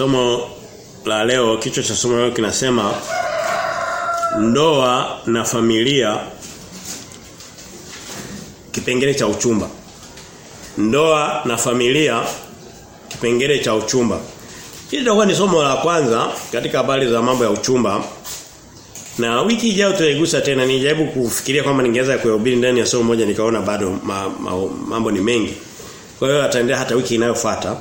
somo la leo kichwa cha somo leo kinasema ndoa na familia kipengele cha uchumba. Ndoa na familia kipengele cha uchumba. Hili litakuwa ni somo la kwanza katika habari za mambo ya uchumba. Na wiki ijayo tutaigusa tena nijaribu kufikiria kwamba ningeweza kuyahubiri ndani ya somo moja nikaona bado ma, ma, mambo ni mengi. Kwa hiyo ataendelea hata wiki inayofuata.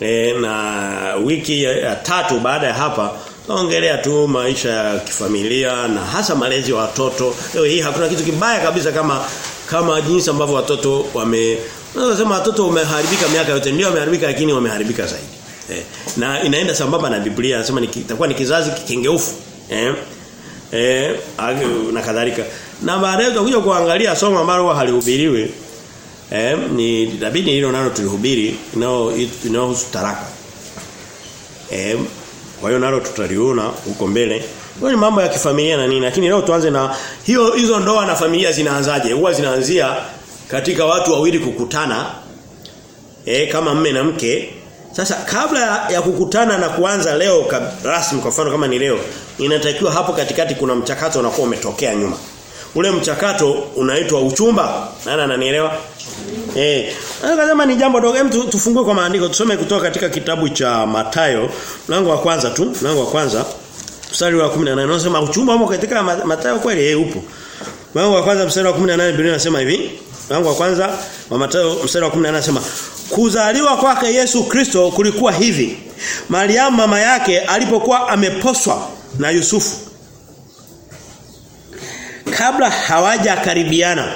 E, na wiki ya, tatu baada ya hapa Tuongelea tu maisha ya kifamilia na hasa malezi ya watoto. Leo hii hakuna kitu kibaya kabisa kama kama jinsi ambavyo watoto wame Unaweza watoto wameharibika miaka yote ndio wameharibika lakini wameharibika zaidi. Eh, na inaenda sambamba na Biblia anasema itakuwa ni kizazi kikengeufu. Eh? Eh, na kadhalika. Na baadaye tutakuja kuangalia somo ambalo halihubiriwi. Eh, ni dabini hilo nalo tulihubiri nao inaohusu taraka. Eh, kwa hiyo nalo tutaliona huko mbele. Kwa ni mambo ya kifamilia na nini lakini leo tuanze na hiyo hizo ndoa na familia zinaanzaje? Huwa zinaanzia katika watu wawili kukutana eh kama mme na mke. Sasa kabla ya kukutana na kuanza leo rasmi kwa mfano kama ni leo inatakiwa hapo katikati kuna mchakato unakuwa umetokea nyuma. Ule mchakato unaitwa uchumba. Nani ananielewa? Eh, anasema ni jambo dogo, hem tufungue kwa maandiko tusome kutoka katika kitabu cha Matayo, mlango wa kwanza tu, mlango wa kwanza. Mstari wa 18 unasema uchumba umo katika Matayo kweli eh upo. Mlango wa kwanza mstari wa 18 Biblia inasema hivi. Mlango wa kwanza wa Matayo mstari wa 18 anasema kuzaliwa kwake Yesu Kristo kulikuwa hivi. Mariamu mama yake alipokuwa ameposwa na Yusufu kabla hawaja karibiana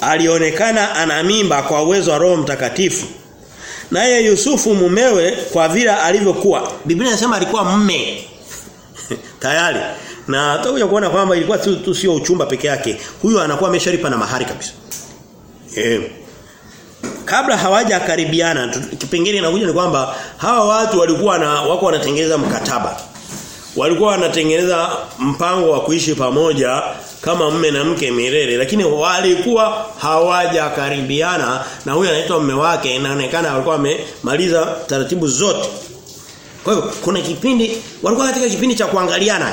alionekana ana mimba kwa uwezo wa Roho Mtakatifu. Naye Yusufu mumewe kwa vile alivyokuwa. Biblia inasema alikuwa mme. Tayari. Na tutakuja kuona kwamba ilikuwa tu, sio uchumba peke yake. Huyu anakuwa ameshalipa na mahari kabisa. Eh. Kabla hawaja karibiana kipengele inakuja ni kwamba hawa watu walikuwa na wako wanatengeneza mkataba. Walikuwa wanatengeneza mpango wa kuishi pamoja kama mme na mke milele lakini walikuwa hawajakaribiana na huyu anaitwa mme wake inaonekana walikuwa wamemaliza taratibu zote. Kwa hiyo kuna kipindi walikuwa katika kipindi cha kuangaliana.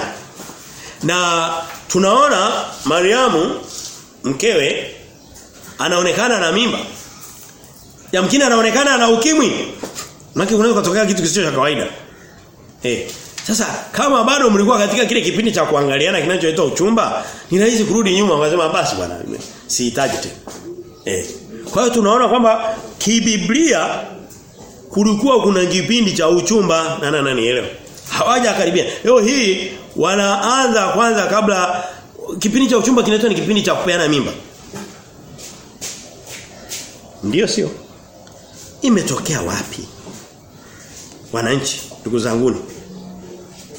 Na tunaona Mariamu mkewe anaonekana na mimba. Yamkini anaonekana na ukimwi. Maana kunaweza kutokea kitu kisicho cha kawaida. Eh, sasa kama bado mlikuwa katika kile kipindi cha kuangaliana kinachoitwa uchumba, ni rahisi kurudi nyuma ukasema basi bwana, sihitaji tena. Eh. Kwa hiyo tunaona kwamba kibiblia kulikuwa kuna kipindi cha uchumba na nani nielewa. Hawaja karibia. Leo hii wanaanza kwanza kabla kipindi cha uchumba kinaitwa ni kipindi cha kupeana mimba. Ndiyo sio? Imetokea wapi? Wananchi, ndugu zanguni.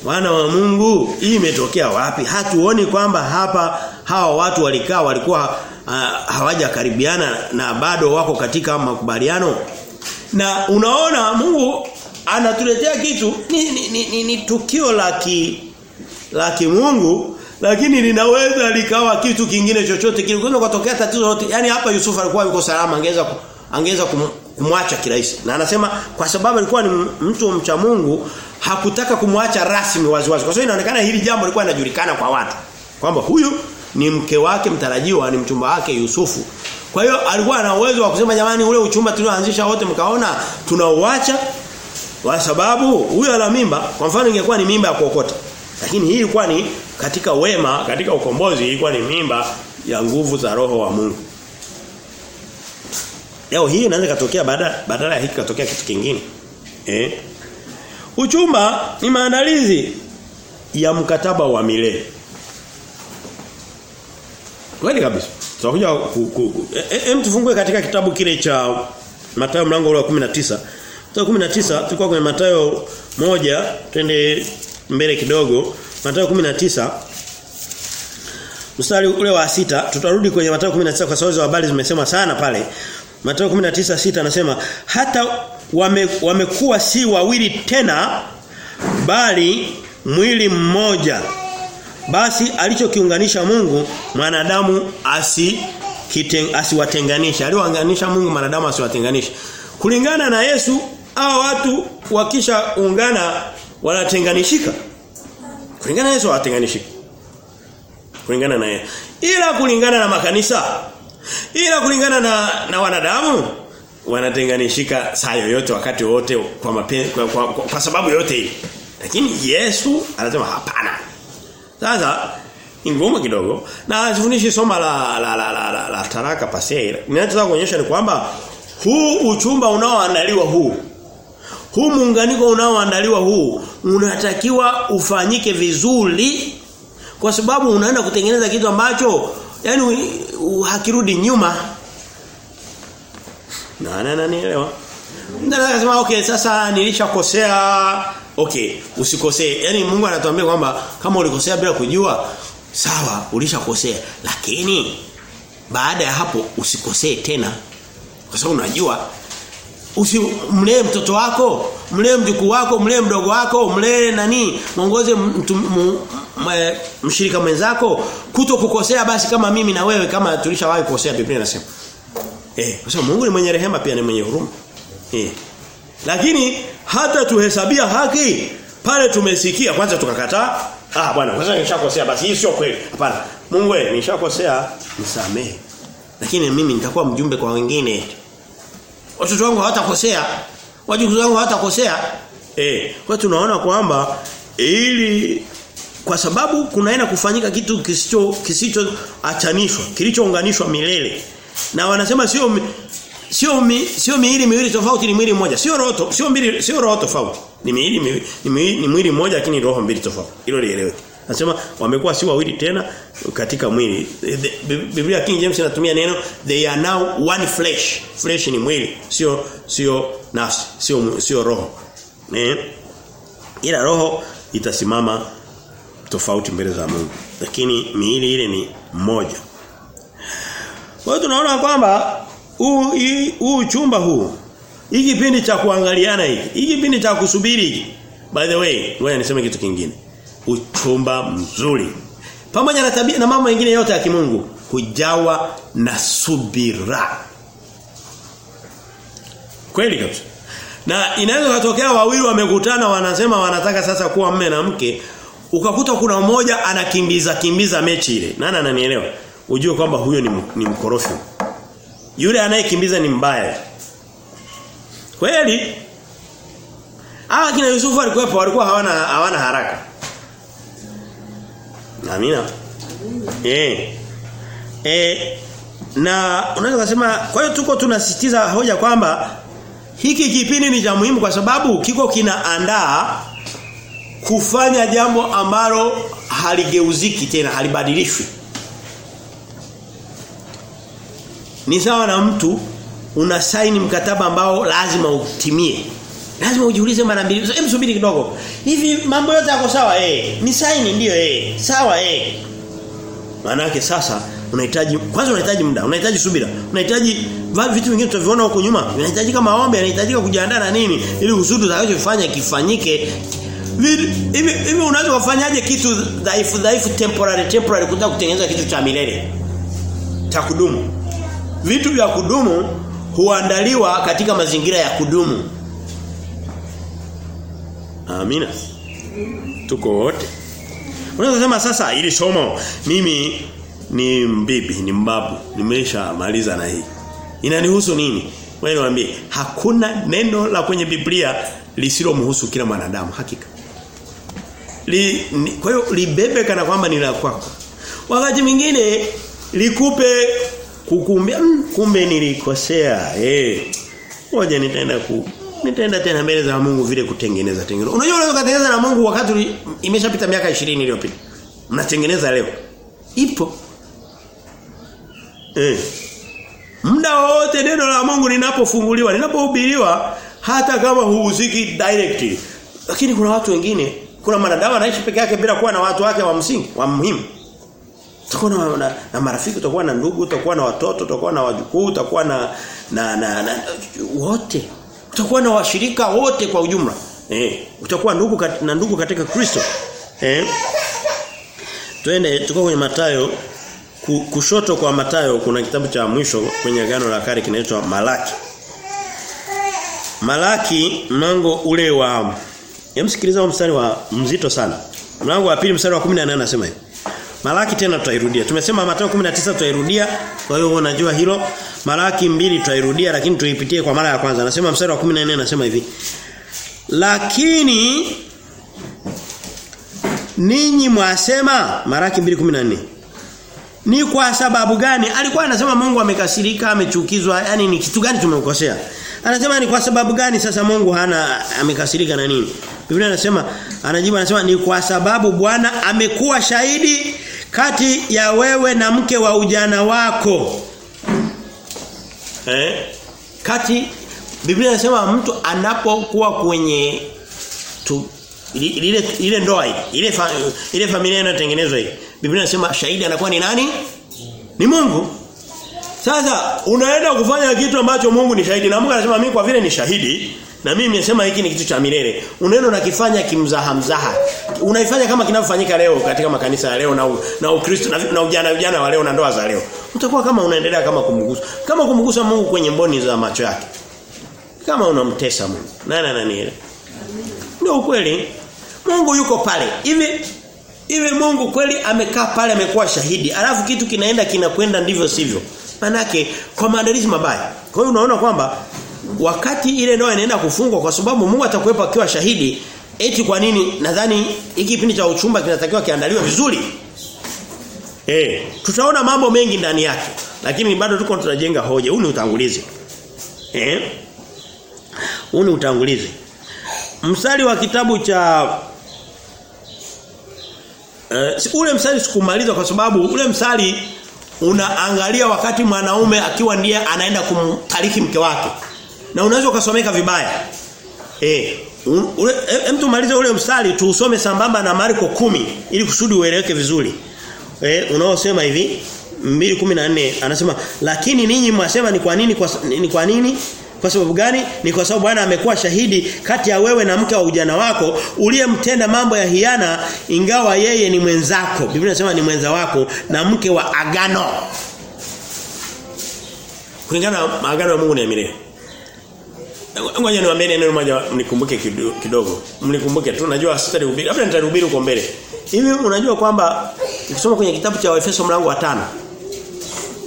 Wana wa Mungu, hii imetokea wapi? Hatuoni kwamba hapa hawa watu walikaa walikuwa uh, hawajakaribiana na bado wako katika makubaliano. Na unaona Mungu anatuletea kitu ni, ni, ni, ni, ni tukio la ki la kimungu lakini linaweza likawa kitu kingine chochote kile. Kunaweza kutokea tatizo lolote. Yaani hapa Yusufu alikuwa yuko salama angeweza angeweza kumwacha kirahisi. Na anasema kwa sababu alikuwa ni mtu mcha Mungu hakutaka kumwacha rasmi waziwazi. Kwa sababu inaonekana hili jambo lilikuwa linajulikana kwa watu kwamba huyu ni mke wake mtarajiwa ni mchumba wake Yusufu. Kwa hiyo alikuwa na uwezo wa kusema jamani ule uchumba tulioanzisha wote mkaona tunauacha kwa sababu huyu ana mimba. Kwa mfano ingekuwa ni mimba ya kuokota. Lakini hii ilikuwa ni katika wema, katika ukombozi ilikuwa ni mimba ya nguvu za roho wa Mungu. Leo hii inaweza katokea baada badala ya hiki katokea kitu kingine. Eh? Uchumba ni maandalizi ya mkataba wa milele. Kweli kabisa. Tutakuja hem tufungue katika kitabu kile cha Mathayo mlango wa 19. Mathayo 19 tulikuwa kwenye Mathayo moja twende mbele kidogo. Mathayo 19 mstari ule wa sita tutarudi kwenye Mathayo 19 kwa sababu habari zimesema sana pale. Mathayo 19:6 anasema hata wame, wamekuwa si wawili tena bali mwili mmoja. Basi alichokiunganisha Mungu mwanadamu asi kiteng, asiwatenganisha. Aliounganisha Mungu mwanadamu asiwatenganisha. Kulingana na Yesu hao watu wakisha ungana wanatenganishika. Kulingana na Yesu watenganishika. Kulingana na yeye. Ila kulingana na makanisa ila kulingana na na wanadamu wanatenganishika saa yoyote wakati wote kwa, mapen, kwa, kwa, kwa, kwa sababu yote hii. Lakini Yesu anasema hapana. Sasa ni ngumu kidogo na asifundishi soma la la la la, la, la taraka pasei. Ninachotaka kuonyesha ni kwamba huu uchumba unaoandaliwa huu huu muunganiko unaoandaliwa huu unatakiwa ufanyike vizuri kwa sababu unaenda kutengeneza kitu ambacho yani hakirudi nyuma. Na na na nielewa. Ndio nasema okay sasa nilishakosea okay usikosee. yani Mungu anatuambia kwamba kama ulikosea bila kujua sawa ulishakosea lakini baada ya hapo usikosee tena. Kwa sababu unajua usimlee mtoto wako, mlee mjukuu wako, mlee mdogo wako, mlee nani, muongoze mshirika mwenzako kuto kukosea basi kama mimi na wewe kama tulishawahi kukosea Biblia inasema. Eh, kwa sababu Mungu ni mwenye rehema pia ni mwenye huruma. Eh. Lakini hata tuhesabia haki pale tumesikia kwanza tukakataa ah bwana kwanza nishakosea basi hii sio kweli hapana Mungu wewe nishakosea nisamehe lakini mimi nitakuwa mjumbe kwa wengine watoto wangu hawatakosea. Wajukuu wangu hawatakosea. Eh kwa tunaona kwamba ili kwa sababu kunaenda kufanyika kitu kisicho kisicho achanishwa kilichounganishwa milele. Na wanasema sio sio sio miili miwili tofauti ni mwili mmoja. Sio roho sio mbili sio roho tofauti. Ni miili ni mwili mmoja lakini roho mbili tofauti. Hilo lieleweke Anasema wamekuwa si wawili tena katika mwili. Biblia King James inatumia neno they are now one flesh. Flesh ni mwili, sio sio nafsi, sio sio roho. Eh? Ila roho itasimama tofauti mbele za Mungu. Lakini miili ile ni mmoja. Kwa hiyo tunaona kwamba huu huu chumba huu hii kipindi cha kuangaliana hiki, hii kipindi cha kusubiri hiki. By the way, ngoja niseme kitu kingine uchumba mzuri. Pamoja na tabia na mambo mengine yote ya kimungu, hujawa na subira. Kweli kabisa. Na inaweza kutokea wawili wamekutana wanasema wanataka sasa kuwa mme na mke, ukakuta kuna mmoja anakimbiza kimbiza mechi ile. Nani ananielewa? Ujue kwamba huyo ni, ni mkorofi. Yule anayekimbiza ni mbaya. Kweli? Ah kina Yusufu alikuwa walikuwa hawana hawana haraka. Amina. Eh. Eh na unaweza kusema kwa hiyo tuko tunasisitiza hoja kwamba hiki kipindi ni cha muhimu kwa sababu kiko kinaandaa kufanya jambo ambalo haligeuziki tena halibadilishwi. Ni sawa na mtu una saini mkataba ambao lazima utimie. Lazima ujiulize mara mbili. Hebu subiri kidogo. Hivi mambo yote yako sawa eh? Ni saini ndio eh. Sawa eh. Maana yake sasa unahitaji kwanza unahitaji muda, unahitaji subira, unahitaji vitu vingine tutaviona huko nyuma. Unahitajika maombi, unahitajika kujiandaa na nini ili kusudi utakachofanya kifanyike. Hivi hivi unaweza kufanyaje kitu dhaifu dhaifu temporary temporary kutaka kutengeneza kitu cha milele? Cha kudumu. Vitu vya kudumu huandaliwa katika mazingira ya kudumu. Amina. Tuko wote. Unaweza kusema sasa ili somo mimi ni mbibi, ni mbabu, nimeshamaliza na hii. Inanihusu nini? Wewe niambie, hakuna neno la kwenye Biblia lisilomhusu kila mwanadamu hakika. Li, ni, kwa hiyo libebe kana kwamba ni la kwako. Wakati mwingine likupe kukumbia mm, kumbe nilikosea. Eh. Ngoja nitaenda ku nitaenda tena mbele za Mungu vile kutengeneza tengeneza. Unajua unaweza kutengeneza na Mungu wakati imeshapita miaka 20 iliyopita. Mnatengeneza leo. Ipo. Eh. Muda wote neno la Mungu linapofunguliwa, linapohubiriwa hata kama huhusiki directly. Lakini kuna watu wengine, kuna mwanadamu anaishi peke yake bila kuwa na watu wake wa msingi, wa muhimu. Utakuwa na, na, na marafiki, utakuwa na ndugu, utakuwa na watoto, utakuwa na wajukuu, utakuwa na na, na, na wote. Utakuwa na washirika wote kwa ujumla. Eh, utakuwa ndugu kat, na ndugu katika Kristo. Eh? Twende tuko kwenye Mathayo kushoto kwa Matayo kuna kitabu cha mwisho kwenye agano la kale kinaitwa Malaki. Malaki mlango ule wa Hemsikiliza mstari wa mzito sana. Mlango wa pili mstari wa 18 anasema hivi. Malaki tena tutairudia. Tumesema Mathayo 19 tutairudia. Kwa hiyo unajua hilo. Malaki mbili tutairudia lakini tuipitie kwa mara ya kwanza. Anasema mstari wa 14 anasema hivi. Lakini ninyi mwasema Malaki 2:14 ni kwa sababu gani? Alikuwa anasema Mungu amekasirika, amechukizwa, yani ni kitu gani tumemkosea? Anasema ni kwa sababu gani sasa Mungu hana amekasirika na nini? Biblia anasema anajibu anasema ni kwa sababu Bwana amekuwa shahidi kati ya wewe na mke wa ujana wako. Eh? Kati Biblia inasema mtu anapokuwa kwenye tu, ile ile ndoa ile fa, ile familia inatengenezwa hii. Biblia inasema shahidi anakuwa ni nani? Ni Mungu. Sasa unaenda kufanya kitu ambacho Mungu ni shahidi na Mungu anasema mimi kwa vile ni shahidi na mimi nimesema hiki ni kitu cha milele. Unaenda nakifanya kimzaha mzaha. Unaifanya kama kinavyofanyika leo katika makanisa ya leo na u, na Ukristo na, na ujana ujana wa leo na ndoa za leo. Utakuwa kama unaendelea kama kumgusa. Kama kumgusa Mungu kwenye mboni za macho yake. Kama unamtesa Mungu. Nani ananielewa? Ndio ukweli. Mungu yuko pale. Hivi hivi Mungu kweli amekaa pale amekuwa shahidi. Alafu kitu kinaenda kinakwenda ndivyo sivyo. Manake kwa maandalizi mabaya. Kwa hiyo unaona kwamba wakati ile ndoa inaenda kufungwa kwa sababu Mungu atakuwepo akiwa shahidi eti kwa nini nadhani hiki kipindi cha uchumba kinatakiwa kiandaliwe vizuri. Eh, tutaona mambo mengi ndani yake. Lakini bado tuko tunajenga hoja. Huu ni utangulizi. Eh? Huu ni utangulizi. Mstari wa kitabu cha Uh, ule msali sikumaliza kwa sababu ule msali unaangalia wakati mwanaume akiwa ndiye anaenda kumtariki mke wake. Na unaweza ukasomeka vibaya. Eh, ule hem tumalize ule mstari tuusome sambamba na Marko kumi ili kusudi ueleweke vizuri. Eh, unaosema hivi 2:14 anasema lakini ninyi mwasema ni kwa nini kwa, ni kwa nini kwa sababu gani? Ni kwa sababu Bwana amekuwa shahidi kati ya wewe na mke wa ujana wako uliyemtenda mambo ya hiana ingawa yeye ni mwenzako. Biblia inasema ni mwenza wako na mke wa agano. Kulingana na agano la Mungu ni milele. Ngoja niwaambie neno moja mnikumbuke kidogo. Mnikumbuke tu najua sitalihubiri. Labda nitalihubiri huko mbele. Hivi unajua kwamba ukisoma kwenye kitabu cha Waefeso mlango wa tano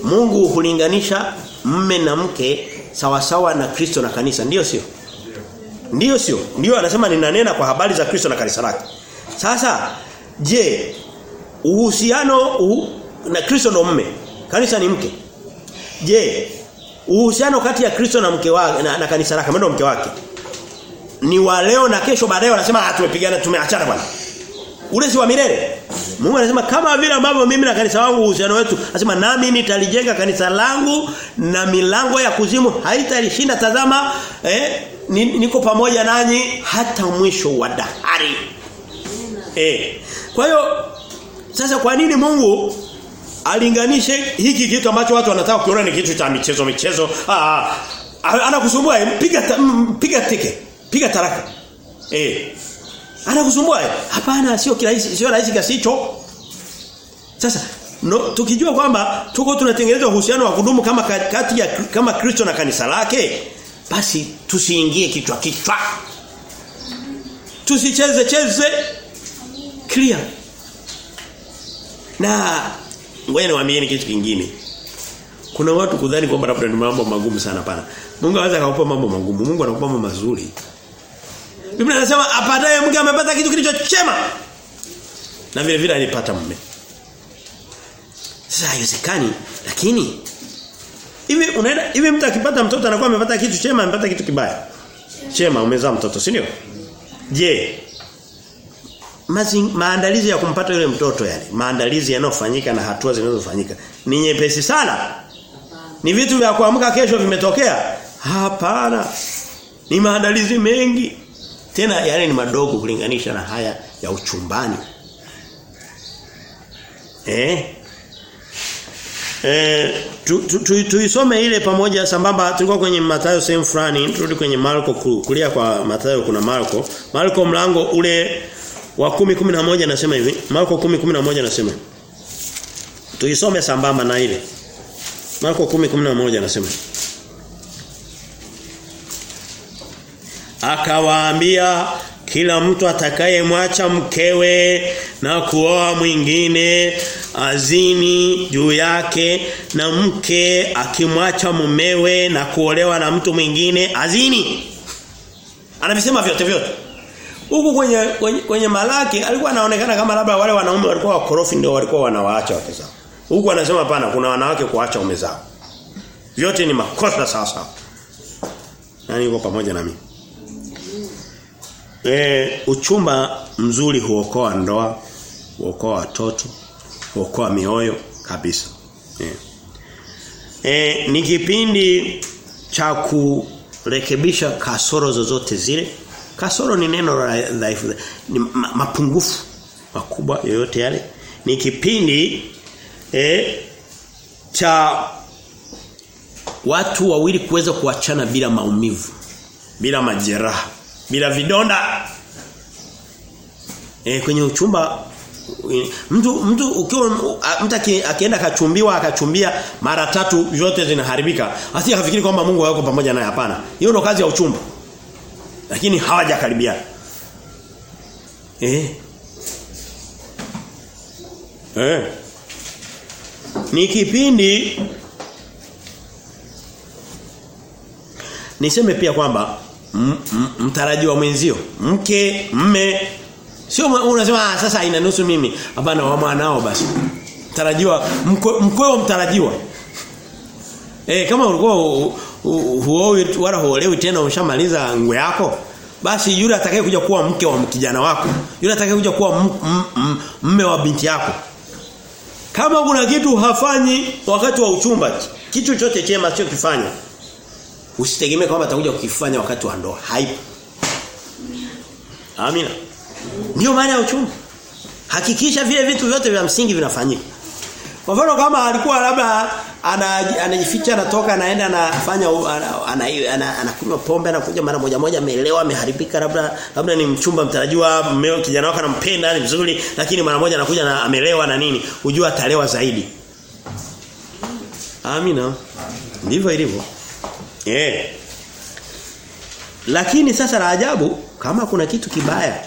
Mungu hulinganisha mme na mke sawasawa sawa na Kristo na kanisa ndio sio ndio sio ndio anasema ninanena kwa habari za Kristo na kanisa lake sasa je uhusiano u, na Kristo ndo mme kanisa ni mke je uhusiano kati ya Kristo na mke wake na, na kanisa lake ndo mke wake ni wa leo na kesho baadaye wanasema tumepigana tumeachana bwana ule si wa milele Mungu anasema kama vile ambavyo mimi na kanisa wangu uhusiano wetu anasema nami nitalijenga kanisa langu na milango ya kuzimu haitalishinda tazama eh niko pamoja nanyi hata mwisho wa dahari. Eh. Kwa hiyo sasa kwa nini Mungu alinganishe hiki kitu ambacho watu wanataka kuona ni kitu cha michezo michezo ah anakusumbua piga piga teke piga taraka eh Anakusumbua? Hapana, sio kirahisi, sio rahisi kiasi hicho. Sasa no, tukijua kwamba tuko tunatengeneza uhusiano wa kudumu kama kati ya kama Kristo na kanisa lake, basi tusiingie kichwa kichwa. Tusicheze cheze clear. Na ngoja niwaambie kitu kingine. Kuna watu kudhani kwamba labda ni mambo magumu sana pana. Mungu anaweza akakupa mambo magumu. Mungu anakupa mambo mazuri. Biblia inasema apataye mke amepata kitu kilicho chema. Na vile vile alipata mume. Sasa haiwezekani lakini hivi unaenda hivi mtu akipata mtoto anakuwa amepata kitu chema amepata kitu kibaya. Chema umezaa mtoto, si ndio? Je, maandalizi ya kumpata yule mtoto yale, maandalizi yanayofanyika na hatua zinazofanyika ni nyepesi sana. Ni vitu vya kuamka kesho vimetokea? Hapana. Ni maandalizi mengi. Tena yale ni madogo kulinganisha na haya ya uchumbani. Eh? Eh tuisome tu, tu, ile pamoja sambamba tulikuwa kwenye Mathayo sehemu fulani turudi kwenye Marko kulia kwa Mathayo kuna Marko Marko mlango ule wa 10:11 anasema hivi. Marko 10:11 anasema Tuisome sambamba na ile. Marko 10:11 anasema akawaambia kila mtu atakayemwacha mkewe na kuoa mwingine azini juu yake na mke akimwacha mumewe na kuolewa na mtu mwingine azini. Anavisema vyote vyote huku kwenye, kwenye kwenye malaki alikuwa anaonekana kama labda wale wanaume walikuwa wakorofi ndio walikuwa wanawaacha wake zao huku anasema hapana kuna wanawake kuacha ume zao vyote ni makosa sasa nani yuko pamoja na mimi E, uchumba mzuri huokoa ndoa, huokoa watoto, huokoa mioyo kabisa. E. E, ni kipindi cha kurekebisha kasoro zozote zile. Kasoro ni neno la dhaifu, ni mapungufu makubwa yoyote yale. Ni kipindi eh, cha watu wawili kuweza kuachana bila maumivu, bila majeraha bila vidonda. E, kwenye uchumba mtu mtu ukiwa mtu akienda akachumbiwa akachumbia mara tatu zote zinaharibika Asiye hafikiri kwamba Mungu yuko pamoja naye hapana hiyo ndio kazi ya uchumba lakini hawajakaribiana eh? Eh? Ni kipindi niseme pia kwamba mtarajiwa mwenzio mke mme sio unasema sasa inanusu mimi. Hapana wa mwanao basi. Mtarajiwa mkweo mtarajiwa. Eh kama ulikuwa huoi wala huolewi tena umeshamaliza ngwe yako basi yule atakaye kuja kuwa mke wa kijana wako yule atakaye kuja kuwa mme wa binti yako kama kuna kitu hafanyi wakati wa uchumba kitu chote chema sio kifanya Usitegemee kwamba atakuja kukifanya wakati wa ndoa. Haipo. Amina. Ndio maana ya uchumba. Hakikisha vile vitu vyote vya msingi vinafanyika. Kwa mfano kama alikuwa labda anajificha anatoka anaenda anafanya anakunywa pombe anakuja mara moja moja ameelewa ameharibika labda labda ni mchumba mtarajiwa mmeo kijana wake anampenda ni mzuri lakini mara moja anakuja na amelewa na nini ujua atalewa zaidi. Amina. Ndivyo ilivyo. Eh. Yeah. Lakini sasa la ajabu kama kuna kitu kibaya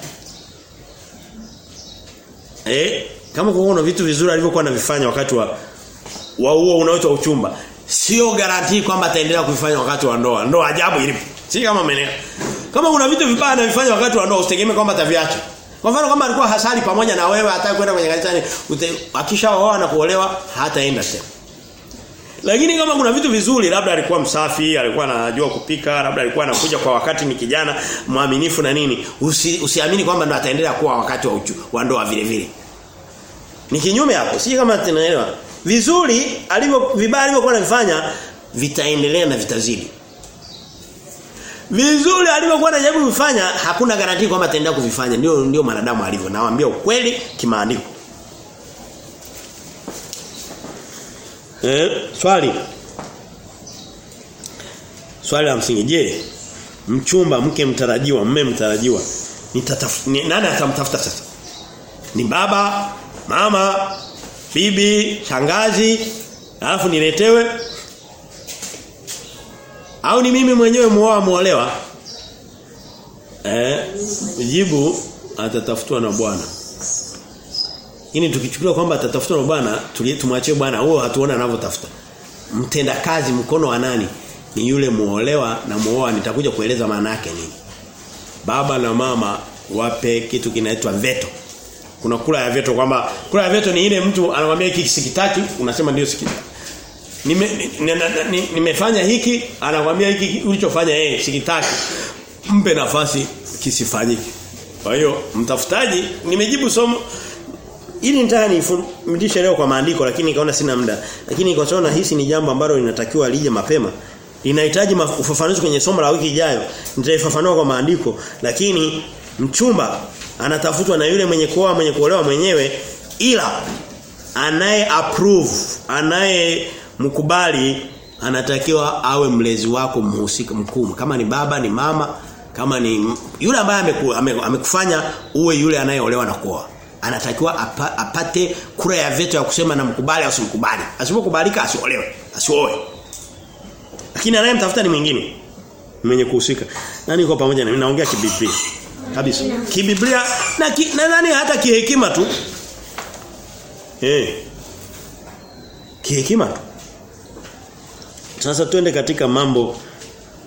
eh kama kuona vitu vizuri alivyokuwa anavifanya wakati wa wa huo unaoitwa uchumba sio garanti kwamba ataendelea kufanya wakati wa ndoa. Ndoa ajabu ilipo. Si kama menea kama kuna vitu vibaya anavifanya wakati wa ndoa usitegemee kwamba ataviacha. Kwa mfano kama alikuwa hasali pamoja na wewe hata kwenda kwenye kanisani akishaoa na kuolewa hataenda tena lakini kama kuna vitu vizuri labda alikuwa msafi, alikuwa anajua kupika, labda alikuwa anakuja kwa wakati ni kijana mwaminifu na nini, usi, usiamini kwamba ndo ataendelea kuwa wakati wa, uchu, wa ndoa vile vile. Ni kinyume hapo. Si kama tunaelewa. Vizuri alivyo vibaya alivyokuwa anafanya vitaendelea na vitazidi. Vizuri alivyokuwa anajaribu kufanya hakuna garantii kwamba ataendelea kuvifanya. Ndio ndio mwanadamu alivyo. Nawaambia ukweli kimaandiko. Eh, swali. Swali la msingi. Je, mchumba, mke mtarajiwa, mme mtarajiwa, nitataf ni, nani atamtafuta sasa? Ni baba, mama, bibi, shangazi, alafu niletewe au ni mimi mwenyewe muoa muolewa? Eh, jibu atatafutwa na Bwana. Ini tukichukulia kwamba atatafutwa na Bwana, tumwachie Bwana huo hatuona anavyotafuta. Mtenda kazi mkono wa nani? Ni yule muolewa na muoa nitakuja kueleza maana yake nini. Baba na mama wape kitu kinaitwa veto. Kuna kula ya veto kwamba kula ya veto ni ile mtu anakuambia hiki sikitaki, unasema ndio sikitaki. Nime, nimefanya hiki, anakuambia hiki ulichofanya yeye sikitaki. Mpe nafasi kisifanyike. Kwa hiyo mtafutaji nimejibu somo ili nitaka nifundishe leo kwa maandiko lakini nikaona sina muda. Lakini kwa sababu nahisi ni jambo ambalo linatakiwa lije mapema. Linahitaji ufafanuzi kwenye somo la wiki ijayo. Nitaifafanua kwa maandiko lakini mchumba anatafutwa na yule mwenye kuoa mwenye kuolewa mwenyewe ila anaye approve anaye mkubali anatakiwa awe mlezi wako mhusika mkuu kama ni baba ni mama kama ni yule ambaye ameku, amekufanya uwe yule anayeolewa na kuoa anatakiwa apa, apate kura ya veto ya kusema na mkubali au simkubali asipokubalika asiolewe asioe lakini anayemtafuta ni mwingine mwenye kuhusika. Nani yuko pamoja na mimi naongea kibiblia. Kabisa. Kibiblia na ki, nadhani hata kihekima tu. Eh. Kihekima tu. Sasa twende katika mambo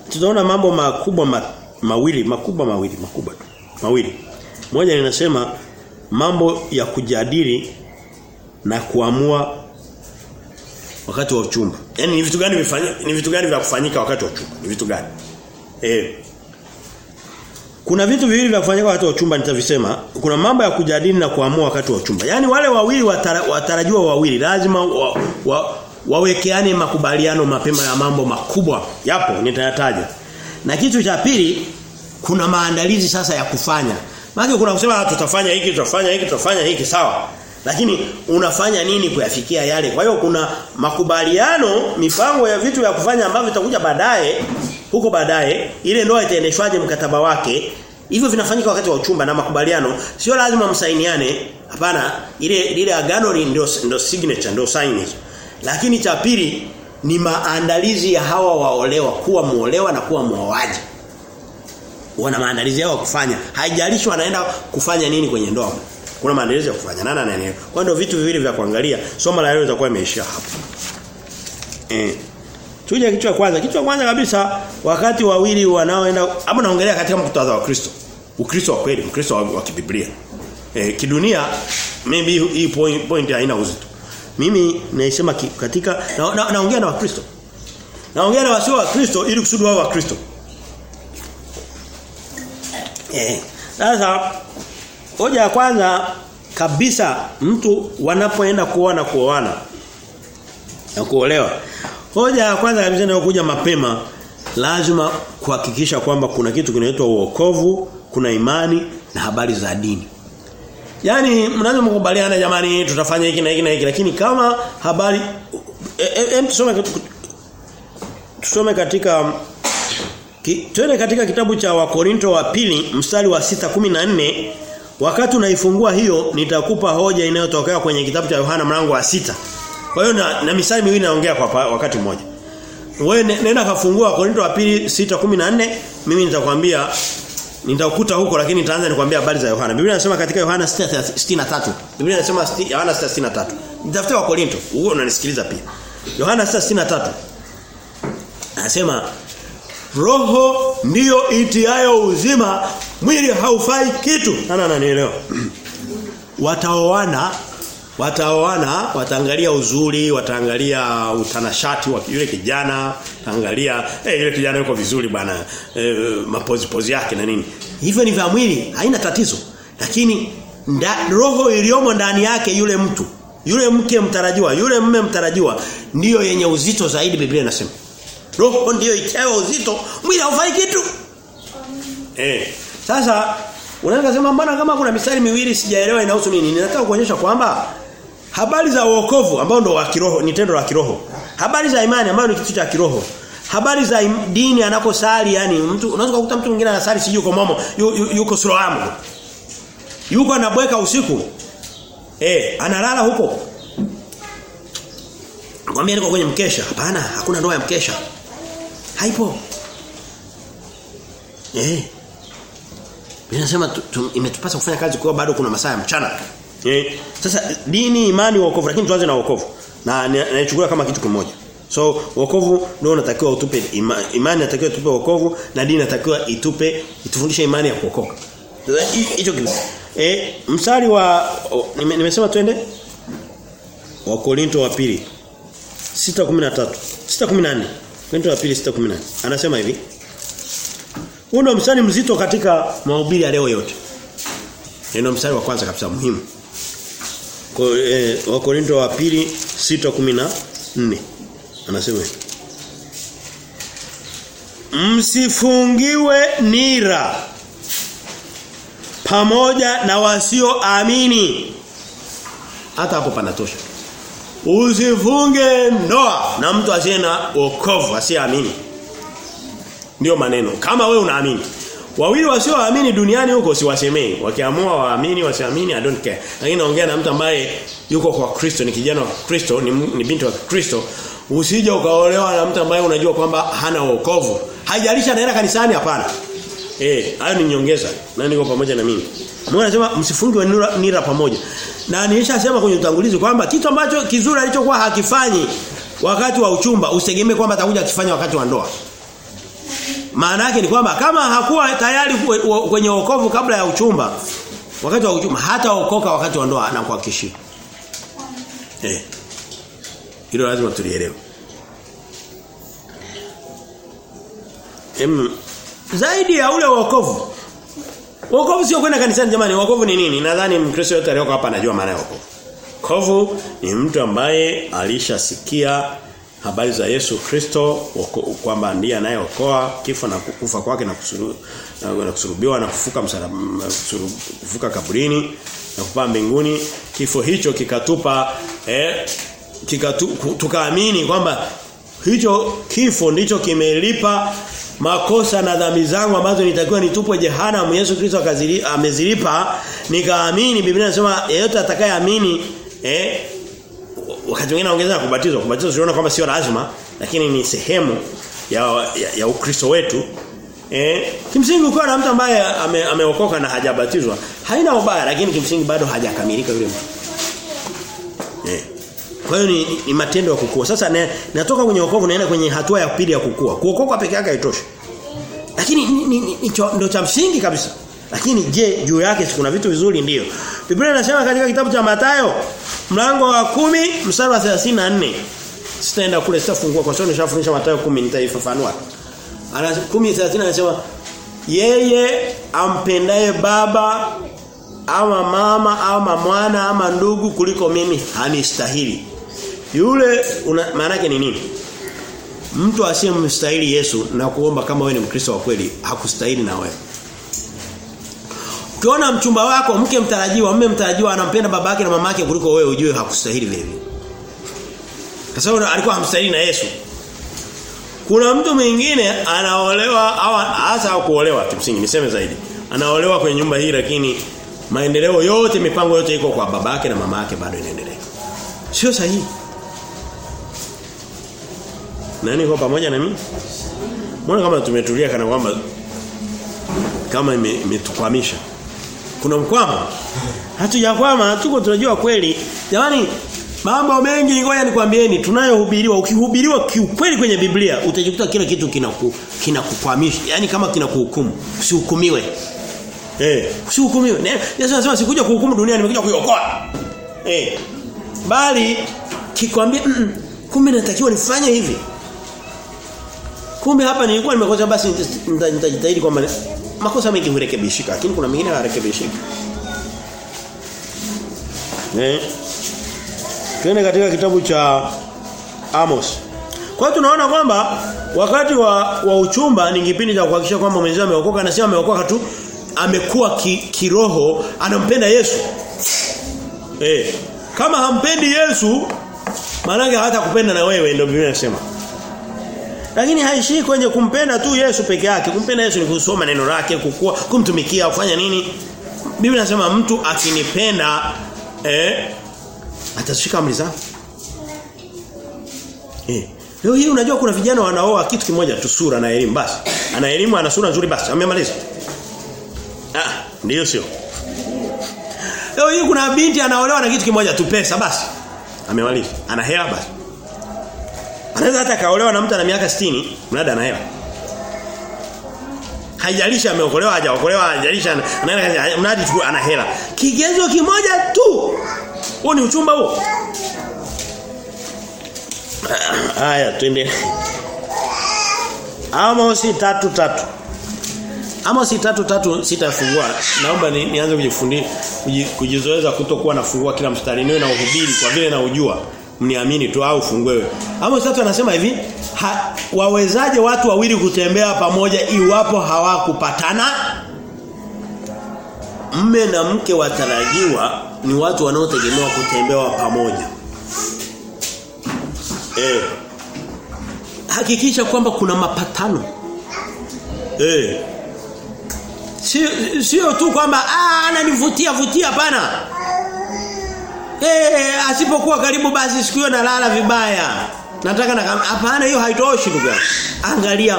tutaona mambo makubwa ma, mawili makubwa mawili makubwa tu. Mawili. Moja linasema mambo ya kujadili na kuamua wakati wa uchumba. Yaani ni vitu gani vifanyika ni vitu gani vya kufanyika wakati wa uchumba? Ni vitu gani? Eh. Kuna vitu viwili vya kufanyika wakati wa uchumba nitavisema. Kuna mambo ya kujadili na kuamua wakati wa uchumba. Yaani wale wawili watara, watarajiwa wawili lazima wa, wa, wawekeane makubaliano mapema ya mambo makubwa. Yapo nitayataja. Na kitu cha pili kuna maandalizi sasa ya kufanya. Maana kuna kusema tutafanya hiki, tutafanya hiki, tutafanya hiki sawa. Lakini unafanya nini kuyafikia yale? Kwa hiyo kuna makubaliano, mipango ya vitu vya kufanya ambavyo vitakuja baadaye, huko baadaye, ile ndoa itaendeshwaje mkataba wake? Hivyo vinafanyika wakati wa uchumba na makubaliano. Sio lazima msainiane. Hapana, ile ile agano ndio ndio signature, ndio sign Lakini cha pili ni maandalizi ya hawa waolewa kuwa muolewa na kuwa muoaji. Wana maandalizi yao kufanya. Haijalishi wanaenda kufanya nini kwenye ndoa. Kuna maandalizi ya kufanya. nana Nani? Kwa ndio vitu viwili vya kuangalia. Somo la leo litakuwa imeishia hapo. Eh. Tuje kitu cha kwanza. Kitu cha kwanza kabisa wakati wawili wanaoenda hapo naongelea katika mkutano wa Kristo. Ukristo wa kweli, Ukristo wa, wa kibiblia. E, kidunia mimi hii point, point haina uzito. Mimi naisema katika naongea na, na, na Wakristo. Naongea na wasio wa Kristo ili kusudi wao wa Kristo. Eh. Sasa hoja ya kwanza kabisa mtu wanapoenda kuoa na kuoana na kuolewa. Hoja ya kwanza kabisa inayokuja mapema lazima kuhakikisha kwamba kuna kitu kinaitwa uokovu, kuna imani na habari za dini. Yaani mnaweza mkubaliana jamani tutafanya hiki na hiki na hiki lakini kama habari em e, e, tusome tusome katika ki, tuende katika kitabu cha Wakorinto wa pili mstari wa 6:14 wakati unaifungua hiyo nitakupa hoja inayotokea kwenye kitabu cha Yohana mlango wa sita Kwa hiyo na, na misali miwili naongea kwa wakati mmoja. Wewe nenda kafungua Korinto wa pili 6:14 mimi nitakwambia nitakukuta huko lakini nitaanza nikwambia habari za Yohana. Biblia inasema katika Yohana 6:63. Biblia inasema Yohana 6:63. Nitafute wa Korinto. huo unanisikiliza pia. Yohana 6:63. Anasema roho ndiyo itiayo uzima, mwili haufai kitu. Nani ananielewa. Wataoana wataoana wataangalia uzuri wataangalia utanashati wa yule kijana taangalia eh yule kijana yuko vizuri bwana e, mapozi pozi yake na nini. Hivyo ni vya mwili haina tatizo. Lakini nda, roho iliyomo ndani yake yule mtu yule mke mtarajiwa yule mme mtarajiwa ndiyo yenye uzito zaidi Biblia inasema. Roho ndiyo ikawa uzito mwili haufai kitu. Eh sasa unaweza kusema mbona kama kuna mistari miwili sijaelewa inahusu nini? Ninataka kuonyesha kwamba habari za wokovu ambao ndo wa kiroho ni tendo la kiroho. Habari za imani ambayo ni kitu cha kiroho. Habari za im, dini anakosali yani mtu unaweza kukuta mtu mwingine anasali si yuko momo yu, yu, yuko Siloamu yuko anabweka usiku. Eh analala huko. Kwambia niko kwenye mkesha. Hapana hakuna ndoa ya mkesha. Haipo. Eh Inasema imetupasa kufanya kazi kwa bado kuna masaa ya mchana. Eh, sasa dini, imani, wokovu lakini tuanze na wokovu. Na naichukua kama kitu kimoja. So wokovu ndio unatakiwa utupe ima, imani inatakiwa tupe wokovu na dini inatakiwa itupe itufundishe imani ya kuokoka. Hicho kitu. Eh, msali wa nime, nimesema twende wa Korinto wa pili 6:13 6:14 Korinto wa pili 6:14 anasema hivi huu ndio mstari mzito katika mahubiri ya leo yote. Ndio mstari wa kwanza kabisa muhimu. Eh, wa Korinto wa pili 6:14 anasema. Msifungiwe nira pamoja na wasioamini. Hata hapo panatosha. Usifunge ndoa na mtu asiye na wokovu asiyeamini. Ndiyo maneno. Kama we unaamini. Wawili wasioamini duniani huko siwasemei. Wakiamua waamini wasiamini I don't care. Lakini naongea na mtu ambaye yuko kwa Kristo, ni kijana wa Kristo, ni, ni binti wa Kristo. Usije ukaolewa na mtu ambaye unajua kwamba hana wokovu. Haijalishi anaenda kanisani hapana. Eh, hayo ni nyongeza. Na niko pamoja na mimi. Mungu anasema msifunge nira, nira pamoja. Na nilishasema kwenye utangulizi kwamba kitu ambacho kizuri alichokuwa hakifanyi wakati wa uchumba usitegemee kwamba atakuja akifanya wakati wa ndoa. Maana yake ni kwamba kama hakuwa tayari kwenye wokovu kabla ya uchumba, wakati wa uchumba hata okoka wakati wa ndoa anakuhakikishia. Eh. Hilo lazima tulielewe. Em zaidi ya ule wokovu. Wokovu sio kwenda kanisani jamani, wokovu ni nini? Nadhani Mkristo yote aliyoko hapa anajua maana ya wokovu. Wokovu ni mtu ambaye alishasikia habari za Yesu Kristo kwamba ndiye anayeokoa kifo na kufa kwake na kusuru, na kusurubiwa na kufuka msalaba kufuka kaburini na kupaa mbinguni. Kifo hicho kikatupa eh kikatu, tukaamini kwamba hicho kifo ndicho kimelipa makosa na dhambi zangu ambazo nitakiwa nitupwe jehanamu. Yesu Kristo amezilipa. Nikaamini Biblia inasema yeyote atakayeamini eh wakati mwingine naongezea kubatizwa kubatizwa tunaona kwamba sio lazima lakini ni sehemu ya ya, ya Ukristo wetu eh kimsingi ukiwa na mtu ambaye ame, ameokoka na hajabatizwa haina ubaya lakini kimsingi bado hajakamilika yule mtu eh kwa hiyo ni, ni, matendo ya kukua. Sasa ne, natoka kwenye wokovu naenda kwenye hatua ya pili ya kukua. Kuokoka peke yake haitoshi. Lakini ni, ni, ni, ndio cha msingi kabisa. Lakini je, juu yake kuna vitu vizuri ndio. Biblia inasema katika kitabu cha Mathayo mlango wa kumi mstari wa 34. Sitaenda kule sitafungua kwa sababu nishafundisha Mathayo 10 nitaifafanua. Ana 10:30 anasema yeye ampendaye baba ama mama ama mwana ama ndugu kuliko mimi hanistahili. Yule maana yake ni nini? Mtu asiyemstahili Yesu na kuomba kama wewe ni Mkristo wa kweli hakustahili na wewe. Ukiona mchumba wako mke mtarajiwa, mume mtarajiwa anampenda babake na mamake kuliko wewe ujue hakustahili vile. Kwa sababu alikuwa hamstahili na Yesu. Kuna mtu mwingine anaolewa au hasa kuolewa kimsingi niseme zaidi. Anaolewa kwenye nyumba hii lakini maendeleo yote mipango yote iko kwa babake na mamake bado inaendelea. Sio sahihi. Nani kwa pamoja na mimi? Mbona kama tumetulia kana kwamba kama imetukwamisha. Kuna mkwamo? Hatujakwama, tuko tunajua kweli. Jamani mambo mengi ngoja nikwambieni tunayohubiriwa ukihubiriwa kiukweli kwenye Biblia utajikuta kila kitu kinaku kinakukwamisha. yani kama kinakuhukumu, usihukumiwe. Eh, usihukumiwe. Yesu anasema sikuja kuhukumu dunia nimekuja kuiokoa. Eh. Bali kikwambia mm -mm, kumbe natakiwa nifanye hivi. Kumbe hapa nilikuwa nimekosa basi nitajitahidi kwamba makosa mengi hurekebishika lakini kuna mengine hayarekebishiki. Eh. Twende katika kitabu cha Amos. Kwa hiyo tunaona kwamba wakati wa, wa uchumba ni kipindi cha kuhakikisha kwamba mwenzi ameokoka na sio ameokoka tu amekuwa ki, kiroho anampenda Yesu. Eh, kama hampendi Yesu maana hata kupenda na wewe ndio Biblia inasema. Lakini haishii kwenye kumpenda tu Yesu peke yake. Kumpenda Yesu ni kusoma neno lake, kukua, kumtumikia, kufanya nini? Biblia inasema mtu akinipenda eh atashika amri zangu. Eh. Leo hii unajua kuna vijana wanaoa kitu kimoja tu sura na elimu basi. Ana elimu ana sura nzuri basi. Amemaliza. Ah, ndio sio. Leo hii kuna binti anaolewa na kitu kimoja tu pesa basi. Amemaliza. Ana hela basi. Anaweza hata kaolewa na mtu ana miaka 60, mnada na hela. Haijalishi ameokolewa hajaokolewa, haijalishi anaenda mradi tu ana hela. Kigezo kimoja tu. Huo ni uchumba huo. Haya, twende. Amosi tatu tatu. Amosi tatu tatu sitafungua. Naomba ni, nianze kujifundisha kujizoeza kutokuwa nafungua kila mstari niwe na uhubiri kwa vile na ujua. Mniamini tu au funguewe. Amos tatu anasema hivi, ha, wawezaje watu wawili kutembea pamoja iwapo hawakupatana? Mme na mke watarajiwa ni watu wanaotegemewa kutembewa pamoja. Eh. Hakikisha kwamba kuna mapatano. Eh. Sio sio tu kwamba ah ananivutia vutia pana Eh asipokuwa karibu basi siku hiyo nalala vibaya. Nataka na hapana hiyo haitoshi ndugu yangu. Angalia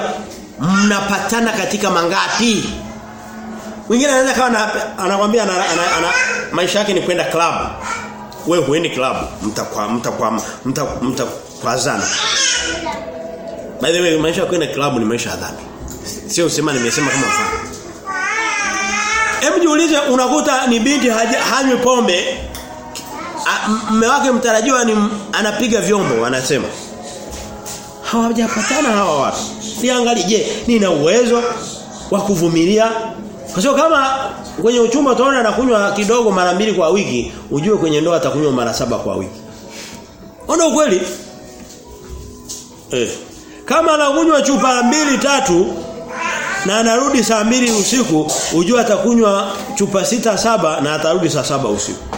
mnapatana katika mangapi? Mwingine anaweza kawa anakuambia ana, ana, ana, ana, maisha yake ni kwenda club. Wewe huendi club, mtakwa mtakwa mtakwazana. By the way, maisha ya kwenda club ni maisha ya dhambi. Sio usema nimesema kama mfano. Hebu jiulize unakuta ni binti hanywi pombe mume wake mtarajiwa ni anapiga vyombo anasema hawajapatana hawa watu. Niangalie je nina uwezo wa kuvumilia? Kwa sababu kama kwenye uchumba utaona anakunywa kidogo mara mbili kwa wiki ujue kwenye ndoa atakunywa mara saba kwa wiki. Ona ukweli? Eh. Kama anakunywa chupa mbili tatu na anarudi saa mbili usiku ujue atakunywa chupa sita saba na atarudi saa saba usiku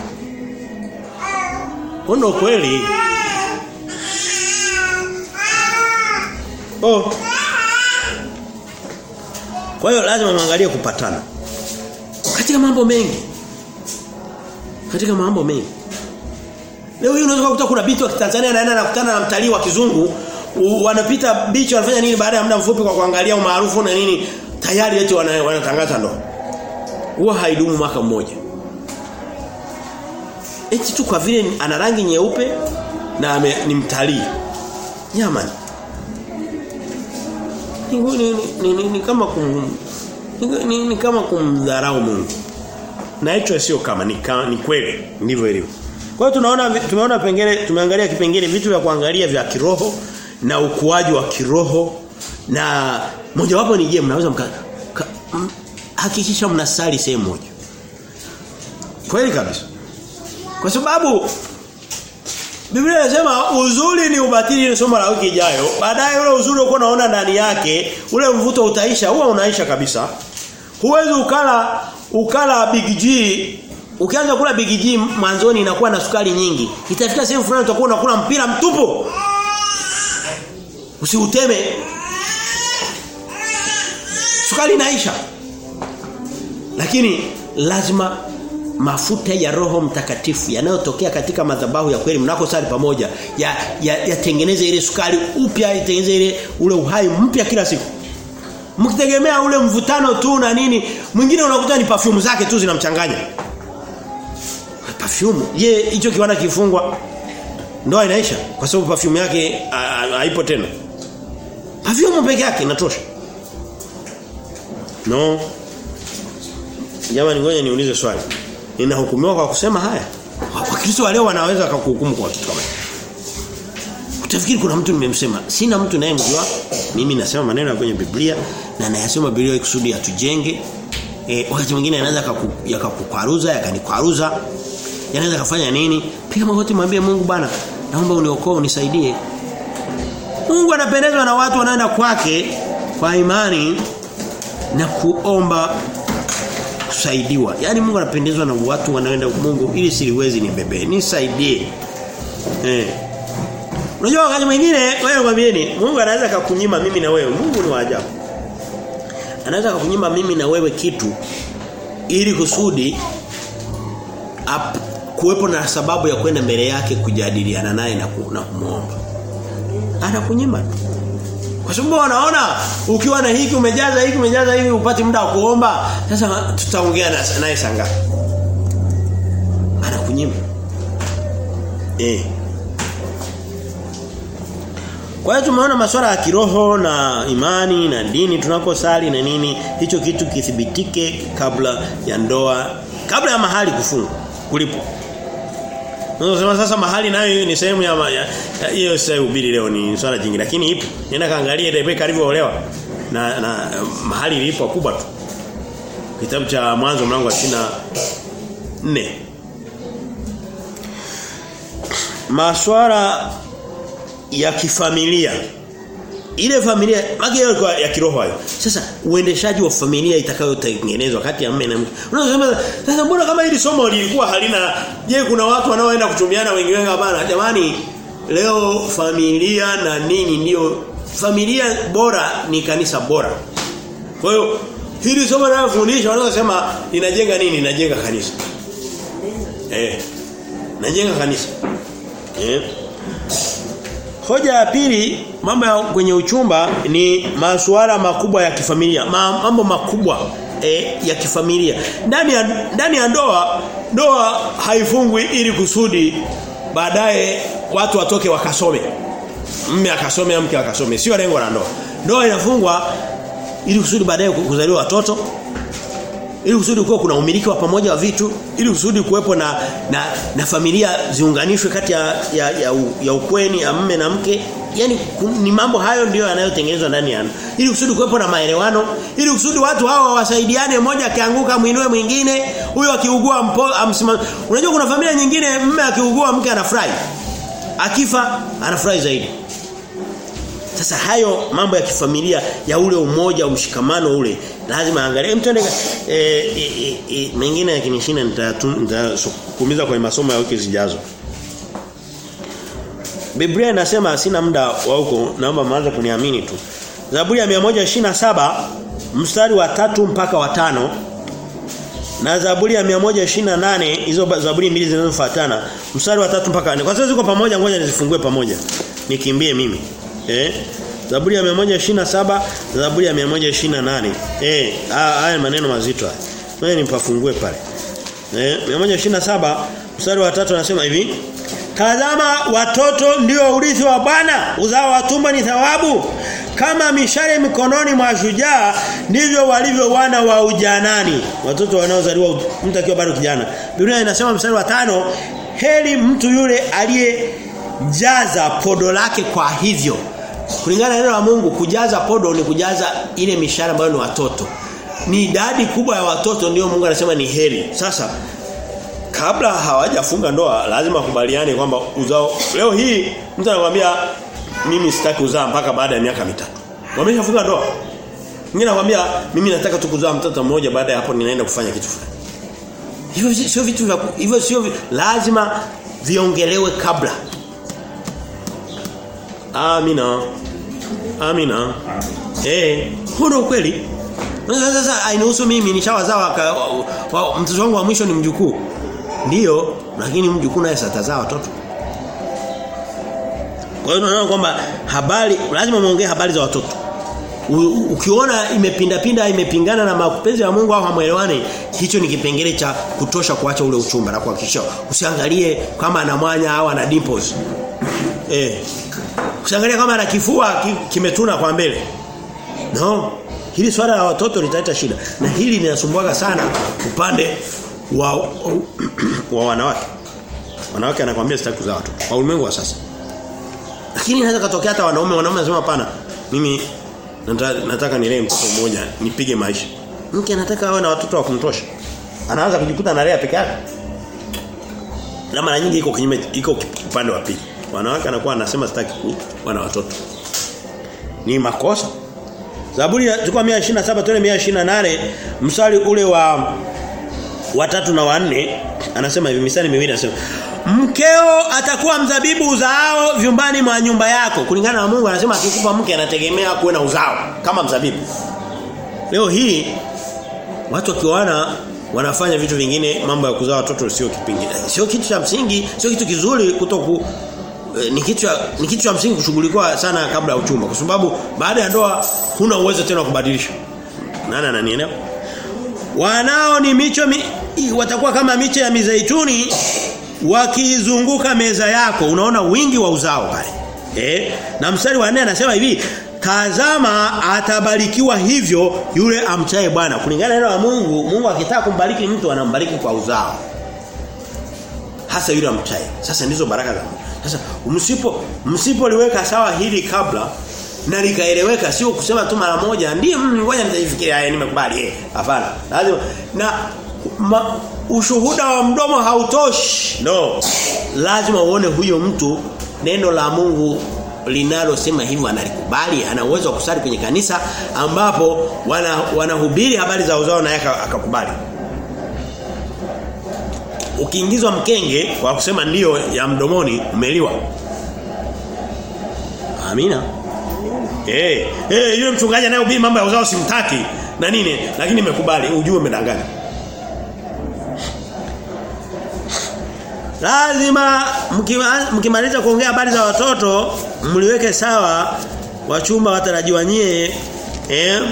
Ono kweli. Oh. Kwa hiyo lazima muangalie kupatana. Katika mambo mengi. Katika mambo mengi. Leo hii unaweza kukuta kuna binti wa Tanzania anaenda nakutana na mtalii wa kizungu wanapita bichi wanafanya nini baada ya muda mfupi kwa kuangalia umaarufu na nini tayari eti wanatangaza ndoa. Huwa haidumu mwaka mmoja eti tu kwa vile ana rangi nyeupe na ame, ni mtalii. Jamani. Ni, ni, ni, ni, ni kama kum ni, ni, ni kama kumdharau Mungu. Na hicho sio kama ni, ka, ni kweli ndivyo ilivyo. Kwa hiyo tunaona tumeona pengine tumeangalia kipengele vitu vya kuangalia vya kiroho na ukuaji wa kiroho na mojawapo ni je mnaweza mka ka, hakikisha mnasali sehemu moja. Kweli kabisa. Kwa sababu Biblia inasema uzuri ni ubatili ni somo la wiki ijayo. Baadaye ule uzuri uko naona ndani yake, ule mvuto utaisha, huwa unaisha kabisa. Huwezi ukala ukala Big G ukianza kula Big G mwanzoni inakuwa na sukari nyingi. Itafika sehemu fulani utakuwa unakula mpira mtupu. Usiuteme. Sukari inaisha. Lakini lazima mafuta ya roho mtakatifu yanayotokea katika madhabahu ya kweli mnakosali pamoja yatengeneze ya, ya ile sukari upya itengeneze ile ule uhai mpya kila siku. Mkitegemea ule mvutano tu na nini mwingine unakuta ni perfume zake tu zinamchanganya. Perfume je hicho kiwanda kifungwa. Ndoa inaisha kwa sababu perfume yake haipo tena. Perfume peke yake inatosha. No. Jamani ngoja niulize swali ninahukumiwa kwa kusema haya? Wakristo wa leo wanaweza kukuhukumu kwa kitu kama utafikiri kuna mtu nimemsema sina mtu naye mjua mimi nasema maneno kwenye Biblia na nayasema Biblia kusudi atujenge. E, wakati mwingine anaweza yakakukwaruza yakanikwaruza. Yanaweza kufanya nini? Piga magoti mwambie Mungu bana naomba uniokoe unisaidie. Mungu anapendezwa na watu wanaenda kwake kwa imani na kuomba kusaidiwa. Yaani Mungu anapendezwa na watu wanaoenda Mungu ili siliwezi nibebe. Nisaidie. Eh. Unajua wakati mwingine wewe kwambieni Mungu anaweza kukunyima mimi na wewe. Mungu ni wa ajabu. Anaweza kukunyima mimi na wewe kitu ili kusudi ap, kuwepo na sababu ya kwenda mbele yake kujadiliana naye na, na kumuomba. Anakunyima tu. Kwa sababu wanaona ukiwa na hiki umejaza hiki umejaza hivi upati muda wa kuomba sasa tutaongea naye sanga. Anakunyima. Eh. Kwa hiyo tumeona masuala ya kiroho na imani na dini tunakosali na nini hicho kitu kithibitike kabla ya ndoa kabla ya mahali kufungwa kulipo. Unasema sasa mahali nayo ni sehemu ya hiyo sasa leo ni swala jingine lakini ipo. Nenda kaangalie Rebeka alivyoolewa na, na mahali ilipo kubwa tu. Kitabu cha mwanzo mlango wa 24. Maswara ya kifamilia ile familia mage ya kiroho hayo. Sasa uendeshaji wa familia itakayotengenezwa kati ya mume na mke. Unasema sasa mbona kama hili somo lilikuwa halina je kuna watu wanaoenda kuchumiana wengi wengi? Hapana jamani leo familia na nini ndio familia bora ni kanisa bora. Kwa hiyo hili somo linalofundisha sema linajenga nini? Linajenga kanisa. Eh najenga kanisa. Eh Hoja ya pili mambo ya kwenye uchumba ni masuala makubwa ya kifamilia. Ma, mambo makubwa e, ya kifamilia. Ndani ya ndani ya ndoa ndoa haifungwi ili kusudi baadaye watu watoke wakasome. Mme akasome mke akasome. Sio lengo la ndoa. Ndoa inafungwa ili kusudi baadaye kuzaliwa watoto ili kusudi kuwe kuna umiliki wa pamoja wa vitu ili kusudi kuwepo na, na na familia ziunganishwe kati ya ya, ya, ya ukweni ya mme na mke. Yani ni mambo hayo ndiyo yanayotengenezwa ndani ya ili kusudi kuwepo na maelewano. Ili kusudi watu hawa wasaidiane mmoja akianguka mwinue mwingine. Huyo akiugua unajua kuna familia nyingine mme akiugua mke anafurahi. Akifa anafurahi zaidi sasa hayo mambo ya kifamilia ya ule umoja ushikamano ule lazima angalie mtende e, e, e, mengine yakinishinda nitasukumiza kwenye masomo ya wiki zijazo. Biblia inasema sina muda wa huko naomba mwanze kuniamini tu. Zaburi ya 127 mstari wa tatu mpaka wa tano na Zaburi ya 128 hizo Zaburi mbili zinazofuatana mstari wa tatu mpaka 4. Kwa sababu ziko pamoja ngoja nizifungue pamoja. Nikimbie mimi. Eh? Zaburi ya 127, Zaburi ya 128. Eh, haya maneno mazito haya. Ngoja nipafungue pale. Eh, 127 mstari wa 3 anasema hivi. Tazama watoto ndio urithi wa Bwana, uzao wa tumbo ni thawabu. Kama mishale mikononi mwa shujaa ndivyo walivyo wana wa ujanani. Watoto wanaozaliwa mtu akiwa bado kijana. Biblia inasema mstari wa tano heri mtu yule aliyejaza podo lake kwa hivyo Kulingana na neno la Mungu kujaza podo ni kujaza ile mishahara ambayo ni watoto. Ni idadi kubwa ya watoto ndio Mungu anasema ni heri. Sasa kabla hawajafunga ndoa lazima kubaliane kwamba uzao leo hii mtu anakuambia mimi sitaki kuzaa mpaka baada ya miaka mitatu. Wameshafunga ndoa. Mwingine anakuambia mimi nataka tu kuzaa mtoto mmoja baada ya hapo ninaenda kufanya kitu fulani. Hivyo sio vitu vya hivyo sio lazima viongelewe kabla. Amina. Amina. Eh, huo kweli. Sasa ainuhusu mimi nishawazaa mtoto wangu wa mwisho ni mjukuu. ndio lakini mjukuu naye satazaa watoto. Kwa hiyo tunaona kwamba habari lazima muongee habari za watoto. U, ukiona imepinda pinda imepingana na mapenzi ya Mungu au hamuelewani hicho ni kipengele cha kutosha kuacha ule uchumba na kuhakikisha usiangalie kama ana mwanya au ana dimples. Eh, Usiangalia kama ana kifua kimetuna kwa mbele. No. Hili swala la watoto litaleta shida. Na hili linasumbuaga sana upande wa wa wanawake. Wanawake anakuambia sitaki kuzaa watoto. Kwa ulimwengu wa sasa. Lakini inaweza katokea hata wanaume wanaume wanasema hapana. Mimi nataka, nataka nilee mtoto mmoja nipige maisha. Mke anataka awe na watoto wa kumtosha. Anaanza kujikuta analea peke yake. Na mara nyingi iko kinyume iko upande wa pili. Wanawake anakuwa anasema sitaki kuwa na watoto. Ni makosa. Zaburi chukua 127 tole 128 msali ule wa watatu na wanne anasema hivi misali miwili anasema mkeo atakuwa mzabibu uzao vyumbani mwa nyumba yako kulingana na Mungu anasema akikupa mke anategemea kuwe na uzao kama mzabibu leo hii watu wakioana wanafanya vitu vingine mambo ya kuzaa watoto sio kipingine sio kitu cha msingi sio kitu kizuri kutoku ni kitu ni kitu cha msingi kushughulikiwa sana kabla ya uchumba kwa sababu baada ya ndoa huna uwezo tena kubadilisha. Nani ananielewa? Wanao ni micho mi, watakuwa kama miche ya mizeituni wakizunguka meza yako unaona wingi wa uzao pale. Eh na mstari wa 4 anasema hivi tazama atabarikiwa hivyo yule amchaye Bwana. Kulingana na neno la Mungu Mungu akitaka kumbariki mtu anambariki kwa uzao. Hasa yule amchaye. Sasa ndizo baraka za Mungu sasa msipo msipoliweka sawa hili kabla na likaeleweka sio kusema tu mara moja ndiye ngoja nitajifikiria haya nimekubali eh. Hapana. Lazima na ma, ushuhuda wa mdomo hautoshi. No. Lazima uone huyo mtu neno la Mungu linalosema hivyo analikubali ana uwezo wa kusali kwenye kanisa ambapo wanahubiri wana habari za uzao na akakubali ukiingizwa mkenge kwa kusema ndio ya mdomoni umeliwa. Amina. Eh hey, eh yule mchungaji anayehubiri mambo ya uzao simtaki na nini lakini nimekubali ujue umedanganya. Lazima mkimaliza kuongea habari za watoto mliweke sawa wachumba watarajiwa nyie eh?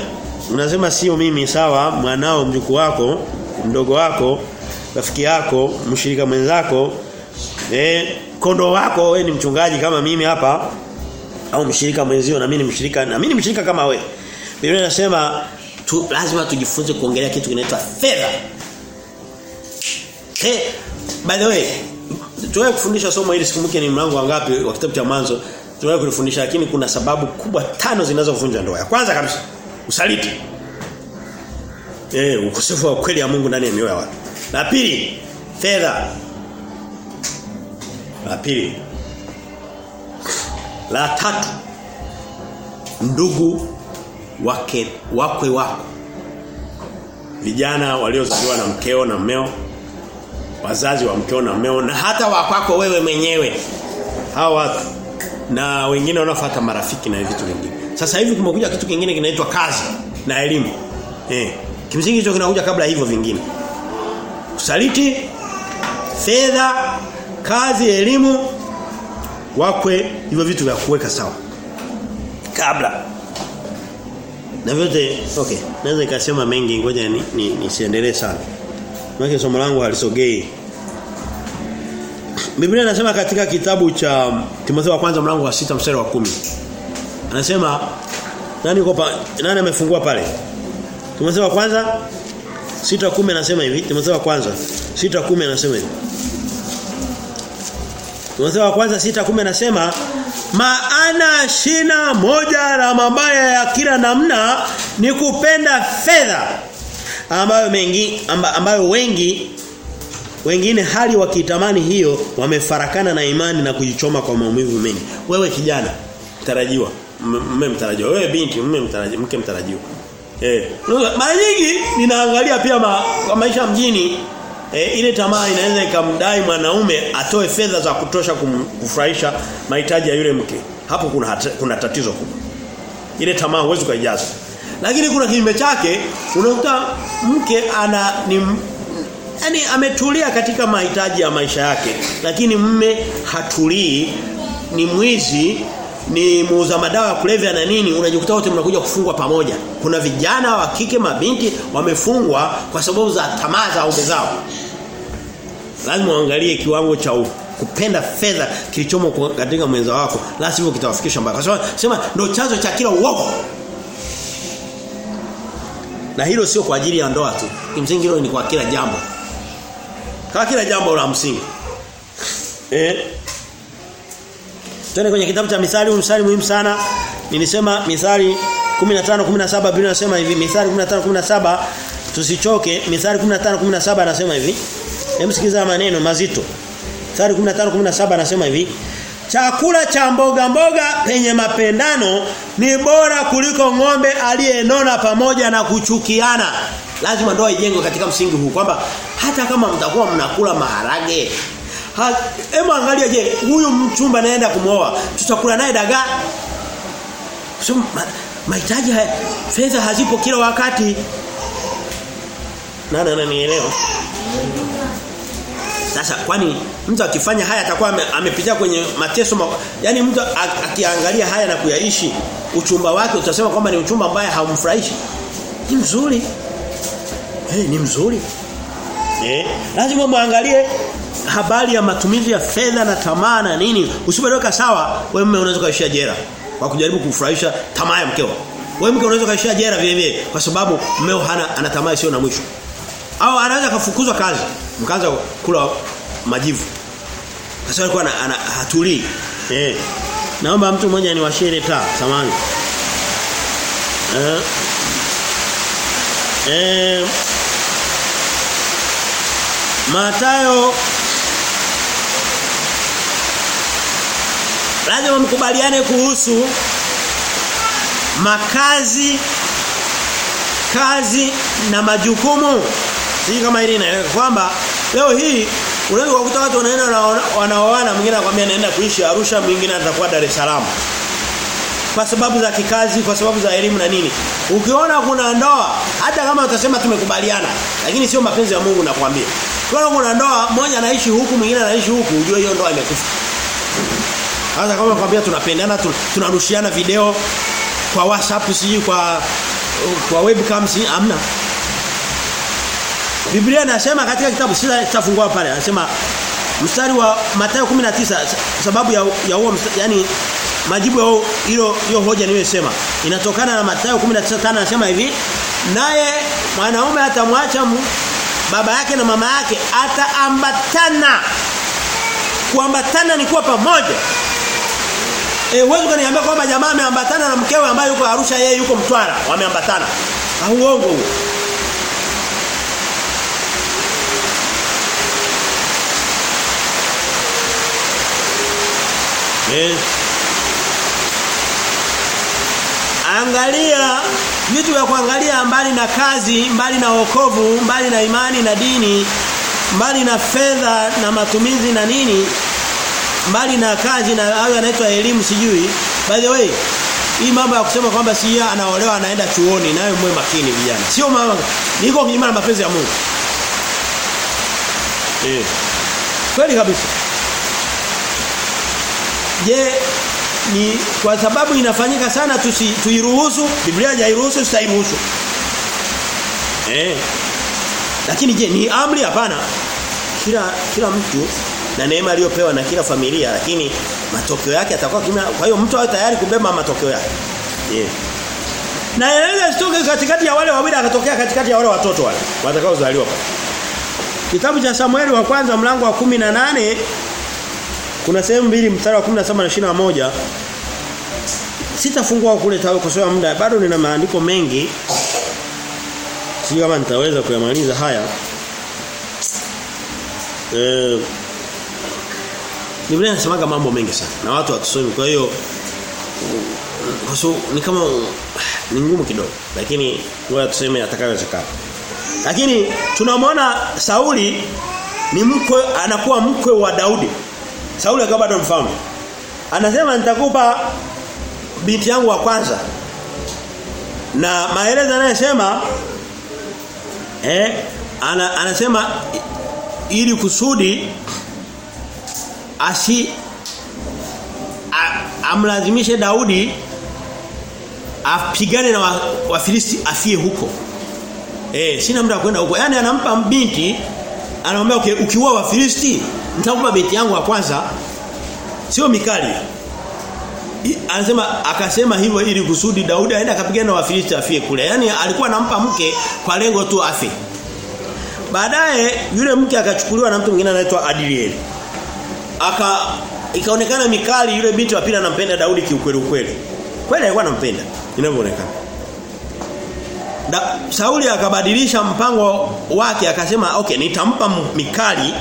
Unasema sio mimi sawa mwanao mjukuu wako mdogo wako rafiki yako mshirika mwenzako eh kondo wako wewe ni mchungaji kama mimi hapa au mshirika mwenzio na mimi ni mshirika na mimi ni mshirika kama wewe Biblia inasema tu, lazima tujifunze kuongelea kitu kinaitwa fedha Eh, by the way, tuwe kufundisha somo hili sikumbuki ni mlango wangapi wa kitabu cha mwanzo. Tuwe kulifundisha lakini kuna sababu kubwa tano zinazovunja ndoa. Ya kwanza kabisa, usaliti. Eh, ukosefu wa kweli ya Mungu ndani ya mioyo ya watu. La pili, fedha. La pili. La tatu, ndugu wake wakwe wako. Vijana waliozaliwa na mkeo na mmeo wazazi wa mkeo na mmeo na hata wakwako wewe mwenyewe hao watu na wengine wanafuata marafiki na vitu vingine sasa hivi kumekuja kitu kingine kinaitwa kazi na elimu eh kimsingi hicho kinakuja kabla hivyo vingine usaliti fedha kazi elimu wakwe hivyo vitu vya kuweka sawa. Kabla. Na vyote okay naweza nikasema mengi ngoja ni, ni, sana. Maana somo langu halisogei. Biblia inasema katika kitabu cha Timotheo wa kwanza mlango wa sita mstari wa kumi. Anasema nani yuko nani amefungua pale? Timotheo wa kwanza 6:10 anasema hivi, Timotheo wa kwanza 6:10 anasema hivi. Timotheo wa kwanza 6:10 anasema maana shina moja la mabaya ya kila namna ni kupenda fedha ambayo mengi amba, ambayo wengi wengine hali wakitamani hiyo wamefarakana na imani na kujichoma kwa maumivu mengi. Wewe kijana mtarajiwa, mme mtarajiwa, wewe binti mme mtarajiwa, mke mtarajiwa. Eh, mara nyingi ninaangalia pia ma, kwa maisha mjini eh, ile tamaa inaweza ikamdai mwanaume atoe fedha za kutosha kum, kufurahisha mahitaji ya yule mke. Hapo kuna hata, kuna tatizo kubwa. Ile tamaa huwezi kuijaza. Lakini kuna kinyume chake unakuta mke ana ni yani ametulia katika mahitaji ya maisha yake lakini mme hatulii ni mwizi ni muuza madawa ya kulevya na nini unajikuta wote mnakuja kufungwa pamoja. Kuna vijana wa kike mabinti wamefungwa kwa sababu za tamaa za ume zao. Lazima uangalie kiwango cha kupenda fedha kilichomo katika mwenza wako. La sivyo kitawafikisha mbali. Kwa sababu sema ndio chanzo cha kila uovu. Na hilo sio kwa ajili ya ndoa tu. Kimsingi hilo ni kwa kila jambo. Kwa kila jambo la msingi. Eh Tuende kwenye kitabu cha Mithali, mstari muhimu sana. Nilisema Mithali 15 17 Biblia inasema hivi, Mithali 15 17 tusichoke. Mithali 15 17 anasema hivi. Hem sikiza maneno mazito. Mithali 15 17 anasema hivi. Chakula cha mboga mboga penye mapendano ni bora kuliko ng'ombe aliyenona pamoja na kuchukiana. Lazima ndoa ijengwe katika msingi huu kwamba hata kama mtakuwa mnakula maharage Hebu angalia je, huyu mchumba naenda kumwoa, tutakula naye dagaa? Ma, mahitaji haya fedha hazipo kila wakati. Nani ananielewa? Sasa kwani mtu akifanya haya atakuwa amepitia kwenye mateso yani mtu akiangalia haya na kuyaishi uchumba wake utasema kwamba ni uchumba ambaye haumfurahishi. Ni mzuri. Eh, hey, ni mzuri. Eh, lazima muangalie habari ya matumizi ya fedha na tamaa na nini. Usipoweka sawa wewe mume unaweza kaishia jera kwa kujaribu kufurahisha tamaa ya mkeo. Wewe mke unaweza kaishia jera vile vile kwa sababu mmeo hana ana tamaa isiyo na mwisho. Au anaweza kafukuzwa kazi mkaanza kula majivu. Sasa alikuwa ana, hatulii. Eh? Naomba mtu mmoja niwashie taa samani eh? Eh Matayo. Lazima mkubaliane kuhusu makazi kazi na majukumu. Sisi kama hili inaeleweka kwamba leo hii unaweza kukuta watu wanaenda wanaoana mwingine anakuambia naenda kuishi Arusha mwingine atakuwa Dar es Salaam. Kwa sababu za kikazi kwa sababu za elimu na nini. Ukiona kuna ndoa hata kama utasema tumekubaliana lakini sio mapenzi ya Mungu nakwambia Kwa kuna ndoa mmoja anaishi huku mwingine anaishi huku ujue hiyo ndoa imekufa. Hata kama nakwambia tunapendana tunarushiana video kwa WhatsApp siji kwa kwa webcam si amna. Biblia inasema katika kitabu sitafungua pale anasema mstari wa Mathayo 19 sababu ya ya huo yani majibu ya hilo hiyo hoja niliyosema inatokana na Mathayo 19:5 anasema hivi naye mwanaume atamwacha baba yake na mama yake ataambatana. Kuambatana ni kuwa pamoja. Eh wewe ukaniambia kwamba jamaa ameambatana na mkewe ambaye yuko Arusha yeye yuko Mtwara. Wameambatana. Uongo huo. Eh. Angalia vitu vya kuangalia mbali na kazi, mbali na wokovu, mbali na imani na dini, mbali na fedha na matumizi na nini, mbali na kazi na hayo yanaitwa elimu sijui. By the way, hii mambo ya kusema kwamba si anaolewa anaenda chuoni nayo mwe makini vijana. Sio mama niko kinyume na mapenzi ya Mungu. Eh. Kweli kabisa. Je, ni kwa sababu inafanyika sana tusi, tuiruhusu Biblia hairuhusu sitairuhusu. Eh. Lakini je, ni amri hapana? Kila kila mtu na neema aliyopewa na kila familia lakini matokeo yake atakuwa kimya. Kwa hiyo mtu awe tayari kubeba matokeo yake. Yeah. Na yeye stoke katikati ya wale wawili akatokea katikati ya wale watoto wale watakaozaliwa. Kitabu cha Samueli wa kwanza mlango wa 18 kuna sehemu mbili mstari wa 17 na 21 Sitafungua kule tawe kwa sababu muda bado nina maandiko mengi. Sio kama nitaweza kuyamaliza haya. Eh Biblia inasemaga mambo mengi sana na watu watusomi kwa hiyo kwa so, ni kama ni ngumu kidogo lakini ngoja tuseme atakayowezekana. Lakini tunamwona Sauli ni mkwe anakuwa mkwe wa Daudi. Sauli akawa bado mfalme. Anasema nitakupa binti yangu wa kwanza. Na maelezo anayosema eh ana, anasema ili kusudi asi a, amlazimishe Daudi apigane na Wafilisti wa afie huko. Eh sina muda kwenda huko. Yaani anampa binti anamwambia okay, ukiua Wafilisti nitakupa beti yangu ya kwanza sio Mikali. Anasema akasema hivyo ili kusudi Daudi aende akapigana na Wafilisti afie kule. Yaani alikuwa anampa mke kwa lengo tu afe. Baadaye yule mke akachukuliwa na mtu mwingine anaitwa Adilieli. Aka ikaonekana Mikali yule binti wa pili anampenda Daudi kiukweli ukweli. Kweli alikuwa anampenda inavyoonekana. Da, Sauli akabadilisha mpango wake akasema okay nitampa Mikali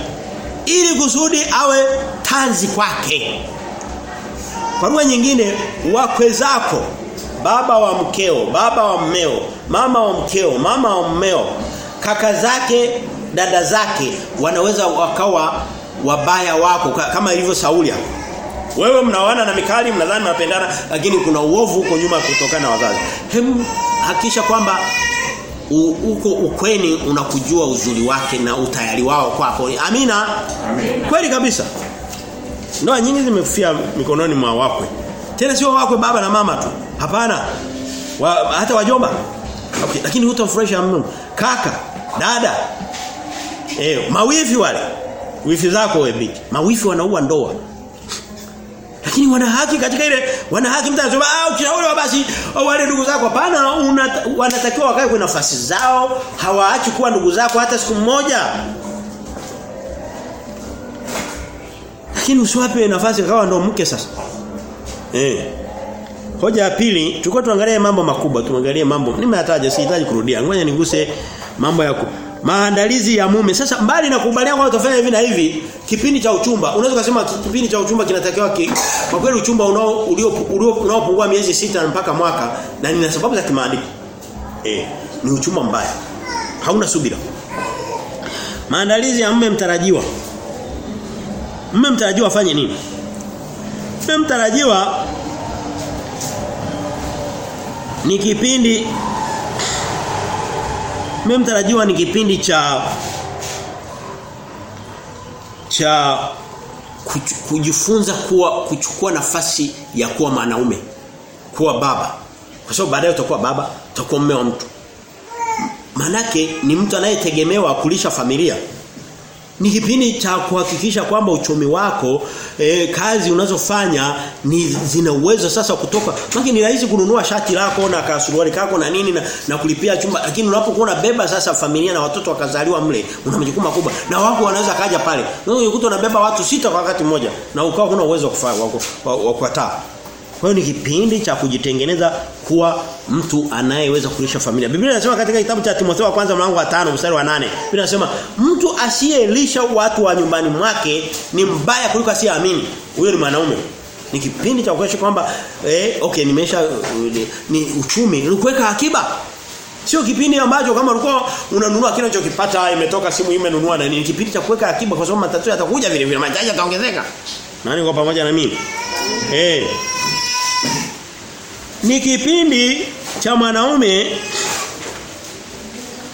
ili kusudi awe tanzi kwake. Kwa lugha nyingine wakwe zako baba wa mkeo, baba wa mmeo, mama wa mkeo, mama wa mmeo, kaka zake, dada zake wanaweza wakawa wabaya wako kama ilivyo Sauli hapo. Wewe mnaoana na Mikali mnadhani mnapendana lakini kuna uovu huko nyuma kutokana na wazazi. Hem hakisha kwamba uko ukweni unakujua uzuri wake na utayari wao kwako. Amina. Amina. Kweli kabisa. Ndoa nyingi zimefia mikononi mwa wakwe. Tena sio wakwe baba na mama tu. Hapana. Wa, hata wajomba. Okay, lakini hutamfurahisha Mungu. Kaka, dada. Eh, mawifi wale. Wifi zako wewe. Mawifi wanaua ndoa. Lakini wana haki katika ile wana haki mtu anasema ah ukishauri basi wale ndugu zako hapana wanatakiwa wakae kwa nafasi zao hawaachi kuwa ndugu zako hata siku moja. Lakini usiwape nafasi kawa ndo mke sasa. Eh. Hoja ya pili tulikuwa tuangalie mambo makubwa tuangalie mambo nimeyataja sihitaji kurudia ngoja niguse mambo ya maandalizi ya mume. Sasa mbali na kukubaliana kwamba utafanya hivi na hivi kipindi cha uchumba unaweza kusema kipindi cha uchumba kinatakiwa ki, kwa kweli uchumba unao ulio unaopungua miezi sita mpaka mwaka na nina sababu za kimaadili eh ni uchumba mbaya. Hauna subira. Maandalizi ya mume mtarajiwa. Mume mtarajiwa afanye nini? Mume mtarajiwa ni kipindi mume mtarajiwa ni kipindi cha cha kujifunza kuwa kuchukua nafasi ya kuwa mwanaume kuwa baba. Kwa sababu baadaye utakuwa baba utakuwa mume wa mtu. Manake ni mtu anayetegemewa kulisha familia ni kipindi cha kuhakikisha kwamba uchumi wako e, kazi unazofanya ni zina uwezo sasa kutoka. Maki ni rahisi kununua shati lako na kasuruali kako na nini na, na kulipia chumba. Lakini unapokuwa unabeba sasa familia na watoto wakazaliwa mle una majukumu makubwa. Na wako wanaweza kaja pale. Unakuta unabeba watu sita kwa wakati mmoja na ukao huna uwezo wa kuataa kwa hiyo ni kipindi cha kujitengeneza kuwa mtu anayeweza kulisha familia. Biblia inasema katika kitabu cha Timotheo wa kwanza mlango wa 5 mstari wa 8. Biblia inasema mtu asiyelisha watu wa nyumbani mwake ni mbaya kuliko asiyeamini. Huyo ni mwanaume. Ni kipindi cha kuhakikisha kwamba eh okay nimesha ni, ni uchumi ni akiba. Sio kipindi ambacho kama ulikuwa unanunua kile unachokipata imetoka simu imenunua na ni Kipindi cha kuweka akiba kwa sababu matatizo yatakuja vile vile mahitaji yataongezeka. Nani kwa pamoja na mimi? Eh ni kipindi cha mwanaume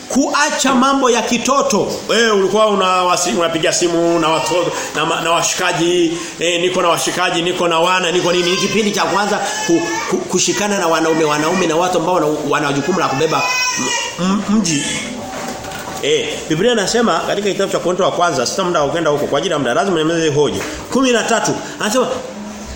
kuacha mambo ya kitoto. Wewe ulikuwa una unapiga simu na watoto na, na washikaji, e, niko na washikaji, niko na wana, niko nini? Kipindi cha kwanza ku, ku, kushikana na wanaume wanaume na watu ambao wana jukumu la kubeba mji. Eh, Biblia inasema katika kitabu cha Korinto wa kwanza, sita muda ukenda huko kwa ajili ya muda lazima nimeze hoja. 13 anasema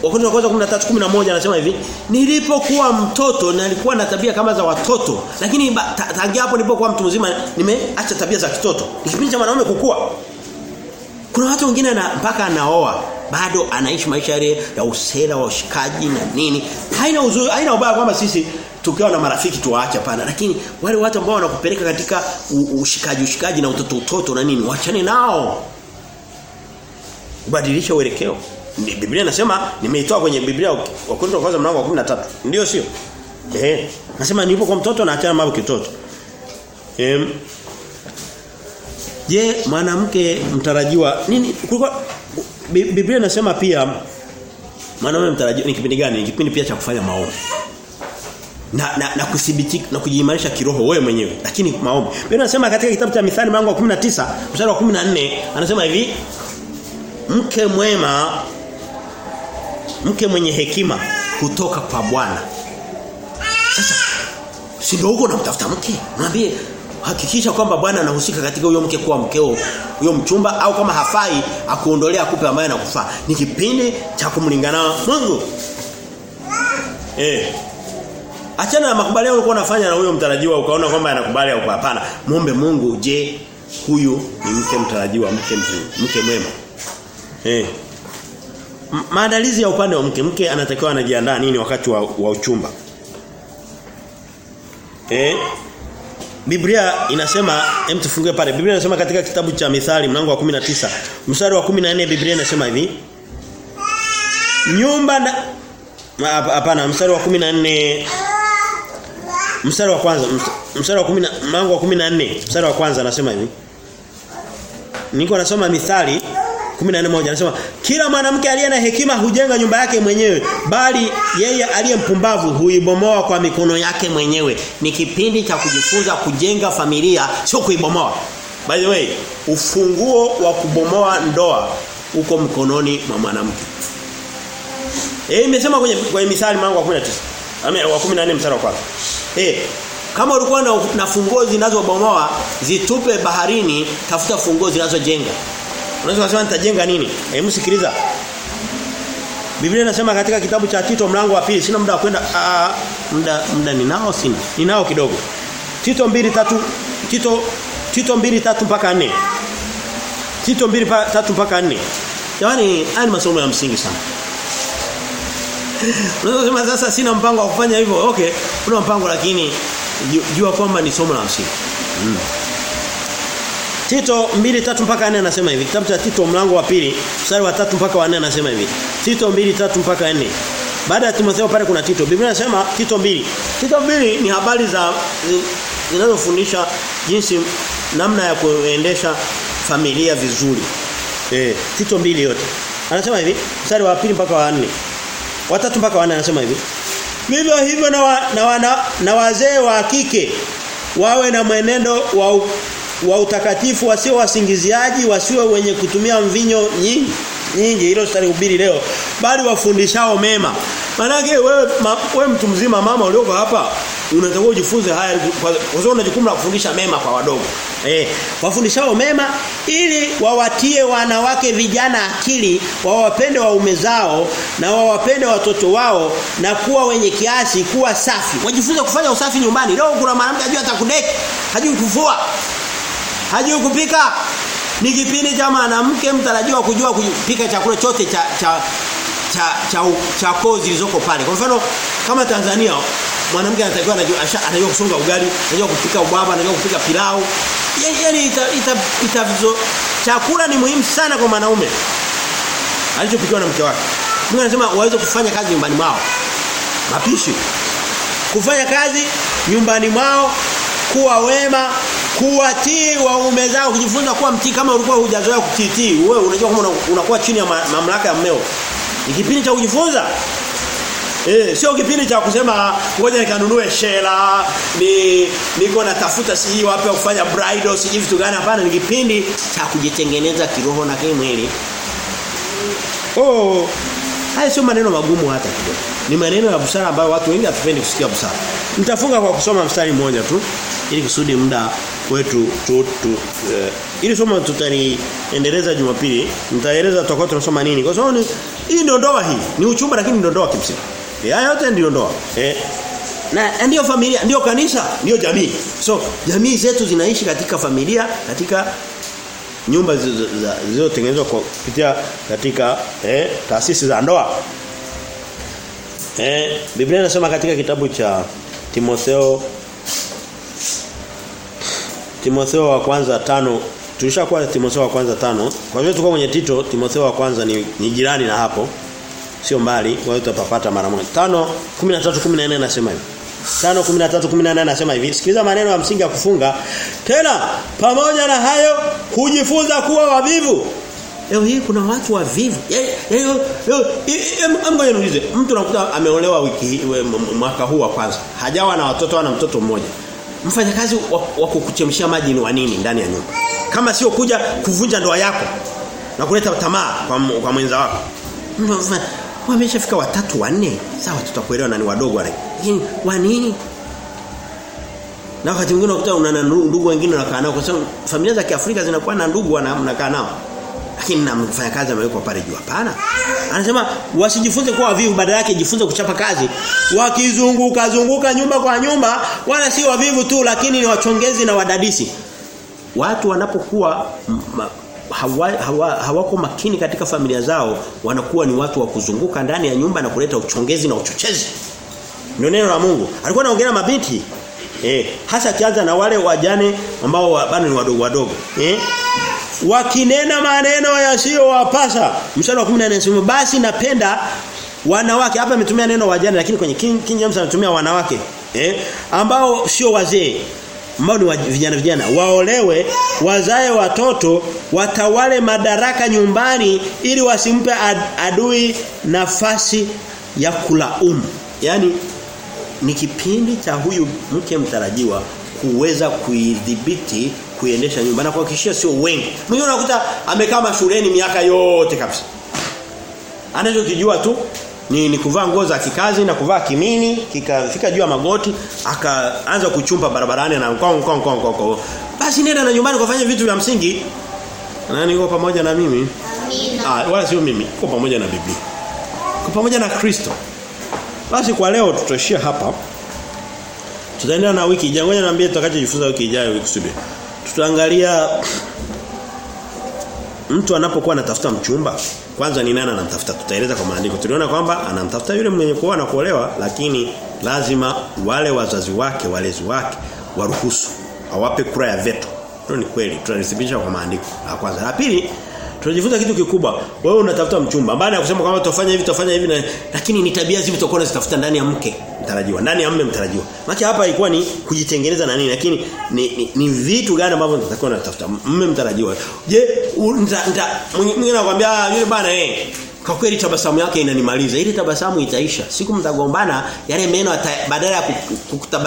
Wakorintho wa kwanza 13:11 anasema hivi, nilipokuwa mtoto nalikuwa na tabia kama za watoto, lakini tangia hapo nilipokuwa mtu mzima nimeacha tabia za kitoto. Kipindi cha mwanaume kukua. Kuna watu wengine na mpaka anaoa bado anaishi maisha yale ya usela wa ushikaji na nini. Haina uzuri, haina ubaya kwamba sisi tukiwa na marafiki tuwaache pana lakini wale watu ambao wanakupeleka katika ushikaji ushikaji na utoto utoto na nini wachane nao. Ubadilisha uelekeo. Biblia inasema nimeitoa kwenye Biblia wa Korinto kwanza mlango wa 13. Ndio sio? Eh. Nasema nilipo kwa mtoto naachana mambo kitoto. Eh. Je, mwanamke mtarajiwa nini kulikuwa Biblia inasema pia mwanaume mtarajiwa ni kipindi gani? Ni kipindi pia cha kufanya maombi. Na na, na kudhibitika na kujiimarisha kiroho wewe mwenyewe lakini maombi. Biblia inasema katika kitabu cha Mithali mlango wa 19 mstari wa 14 anasema hivi mke mwema mke mwenye hekima kutoka kwa Bwana. Sasa si ndio huko unamtafuta mke? Mwambie hakikisha kwamba Bwana anahusika katika huyo mke kuwa mkeo, huyo mchumba au kama hafai akuondolea akupe ambaye anakufaa. Ni kipindi cha kumlingana Mungu. Eh. Achana na makubaliano ulikuwa unafanya na huyo mtarajiwa ukaona kwamba anakubali au hapana. Muombe Mungu, je, huyu ni mke mtarajiwa, mke mzuri, mke mwema. Eh. Maandalizi ya upande wa mke, mke anatakiwa anajiandaa nini wakati wa, wa uchumba? Eh? Biblia inasema hem tufungue pale. Biblia inasema katika kitabu cha Mithali mlango wa 19, mstari wa 14 Biblia inasema hivi. Nyumba na hapana mstari wa 14 mstari wa kwanza mstari wa 10 mlango wa 14 mstari wa kwanza anasema hivi. Niko nasoma Mithali 14:1 anasema kila mwanamke aliye na hekima hujenga nyumba yake mwenyewe bali yeye aliye mpumbavu huibomoa kwa mikono yake mwenyewe. Ni kipindi cha kujifunza kujenga familia sio kuibomoa. By the way ufunguo wa kubomoa ndoa uko mkononi mwa mwanamke. Eh imesema kwenye kwenye misali mlango wa 19 Ame wa 14 mstari wa kwanza. Eh kama ulikuwa na, na funguo zinazobomoa zitupe baharini tafuta funguo zinazojenga Unaweza kusema nitajenga nini? Hebu sikiliza. Biblia inasema katika kitabu cha Tito mlango wa pili sina muda wa kwenda muda muda ninao sina. Ninao kidogo. Tito mbili tatu Tito Tito mbili tatu mpaka 4. Tito mbili tatu mpaka 4. Jamani, haya ni masomo ya msingi sana. Unaweza kusema sasa sina mpango wa kufanya hivyo. Okay, kuna mpango lakini jua kwamba ni somo la msingi. Mm. Tito 2:3 mpaka 4 anasema hivi. Kitabu cha Tito mlango wa pili, mstari wa 3 mpaka wa 4 anasema hivi. Tito 2:3 mpaka 4. Baada ya Timotheo pale kuna Tito. Biblia inasema Tito 2. Tito 2 ni habari za zinazofundisha jinsi namna ya kuendesha familia vizuri. Eh, Tito 2 yote. Anasema hivi, mstari wa pili mpaka wa 4. Wa 3 mpaka wa 4 anasema hivi. Vivyo hivyo na wa, na, wa, na, na wazee wa kike wawe na mwenendo wa wa utakatifu wasio wasingiziaji wasiwe wenye kutumia mvinyo nyingi nyingi hilo tutalihubiri leo bali wafundishao mema Manake wewe ma, wewe mtu mzima mama ulioko hapa unatakiwa ujifunze haya kwa sababu una jukumu la kufundisha mema kwa wadogo. Eh, wafundishao mema ili wawatie wanawake vijana akili, wawapende waume zao na wawapende watoto wao na kuwa wenye kiasi, kuwa safi. Wajifunze kufanya usafi nyumbani. Leo kuna mwanamke ajua atakudeki, hajui kufua. Hajui kupika. Ni kipindi cha mwanamke mtarajiwa kujua kupika chakula chote cha cha cha cha, cha koo zilizoko pale. Kwa mfano kama Tanzania mwanamke anatakiwa anajua anajua kusonga ugali, anajua kupika ubaba, anajua kupika pilau. Yaani ita, ita, ita, chakula ni muhimu sana kwa mwanaume. Alichopikiwa na mke wake. Mungu anasema waweze kufanya kazi nyumbani mwao. Mapishi. Kufanya kazi nyumbani mwao, kuwa wema, kuwatii waume zao, kujifunza kuwa mtii kama ulikuwa hujazoea kutii Wewe unajua kama unakuwa chini ya mamlaka ya mmeo. Ni kipindi cha kujifunza. Eh, sio kipindi cha kusema ngoja nikanunue shela, ni niko natafuta siji wapi kufanya bridal, siji vitu gani hapana, ni kipindi cha kujitengeneza kiroho na kimwili. Oh, haya sio maneno magumu hata kidogo. Ni maneno ya busara ambayo watu wengi hatupendi kusikia busara. Nitafunga kwa kusoma mstari mmoja tu ili kusudi muda wetu tu, tu uh, ili somo tutaliendeleza Jumapili. Nitaeleza tutakuwa tunasoma nini. Kwa sababu hii ndio ndoa hii. Ni uchumba lakini ndio ndoa kimsingi. Haya yote ndio ndoa. Eh. Na ndio familia, ndio kanisa, ndio jamii. So, jamii zetu zinaishi katika familia, katika nyumba zilizotengenezwa kwa kupitia katika eh, taasisi za ndoa. Eh, Biblia inasema katika kitabu cha Timotheo Timotheo wa kwanza tano tulishakuwa Timotheo wa kwanza tano kwa hivyo tuko kwenye Tito Timotheo wa kwanza ni, ni jirani na hapo sio mbali kwa hiyo tutapata mara moja 5 13 14 nasema hivi 5 13 14 nasema hivi sikiliza maneno ya msingi ya kufunga tena pamoja na hayo kujifunza kuwa wavivu Leo hii kuna watu wavivu. Leo ngoja niulize. Mtu anakuta ameolewa wiki mwaka huu wa kwanza. Hajawa na watoto ana mtoto mmoja. Mfanyakazi wa kukuchemshia maji ni wa nini ndani ya nyumba? Kama sio kuja kuvunja ndoa yako na kuleta tamaa kwa, kwa mwenza wako. Wameshafika watatu wanne. Sawa tutakuelewa na ni wadogo wale. Lakini wa nini? Na wakati mwingine unakuta una ndugu wengine unakaa nao kwa sababu familia za Kiafrika zinakuwa na ndugu wanakaa nao lakini na mfanyakazi amewekwa pale juu hapana. Anasema wasijifunze kuwa wavivu badala yake jifunze kuchapa kazi. Wakizunguka zunguka nyumba kwa nyumba wala si wavivu tu lakini ni wachongezi na wadadisi. Watu wanapokuwa hawa, hawa, hawako makini katika familia zao wanakuwa ni watu wa kuzunguka ndani ya nyumba na kuleta uchongezi na uchochezi. Ndio neno la Mungu. Alikuwa anaongelea mabinti. Eh hasa kianza na wale wajane ambao bado ni wadogo wadogo. Eh wakinena maneno yasiyowapasa mstari wa 14 anasema basi napenda wanawake. Hapa ametumia neno wajane lakini kwenye King, King James anatumia wanawake eh ambao sio wazee ambao ni vijana vijana. Waolewe wazae watoto watawale madaraka nyumbani ili wasimpe ad, adui nafasi ya kulaumu. Yani ni kipindi cha huyu mke mtarajiwa kuweza kuidhibiti kuiendesha nyumba na kuhakikishia sio wengi. Mwingine unakuta amekaa mashuleni miaka yote kabisa. Anachokijua tu ni, ni kuvaa nguo za kikazi na kuvaa kimini kikafika juu ya magoti akaanza kuchumba barabarani na kong kong kong kong. Basi nenda na nyumbani kufanya vitu vya msingi. Nani yuko pamoja na mimi? Amina. Ah wala sio mimi, yuko pamoja na Biblia. Yuko pamoja na Kristo. Basi kwa leo tutoshia hapa. Tutaendelea na wiki ijayo. Ngoja niambie tutakachojifunza wiki ijayo wiki kusudi. Tutaangalia mtu anapokuwa anatafuta mchumba kwanza ni nani anamtafuta? Tutaeleza kwa maandiko. Tuliona kwamba anamtafuta yule mwenye kuoa na kuolewa lakini lazima wale wazazi wake walezi wake waruhusu awape kura ya veto. Hilo ni kweli. Tunalithibitisha kwa maandiko. La kwanza. La pili tunajifunza kitu kikubwa. Wewe unatafuta mchumba. Baada ya kusema kama tutafanya hivi tutafanya hivi na, lakini ni tabia zipi tutakuwa tunazitafuta ndani ya mke? Mtarajiwa. Ndani ya mume mtarajiwa. Maana hapa ilikuwa ni kujitengeneza na nini lakini ni, ni, ni vitu gani ambavyo tutakuwa tunatafuta? Mume mtarajiwa. Je mwingine anakuambia yule bana eh kwa kweli tabasamu yake inanimaliza. Ile tabasamu itaisha siku mtagombana yale meno badala ya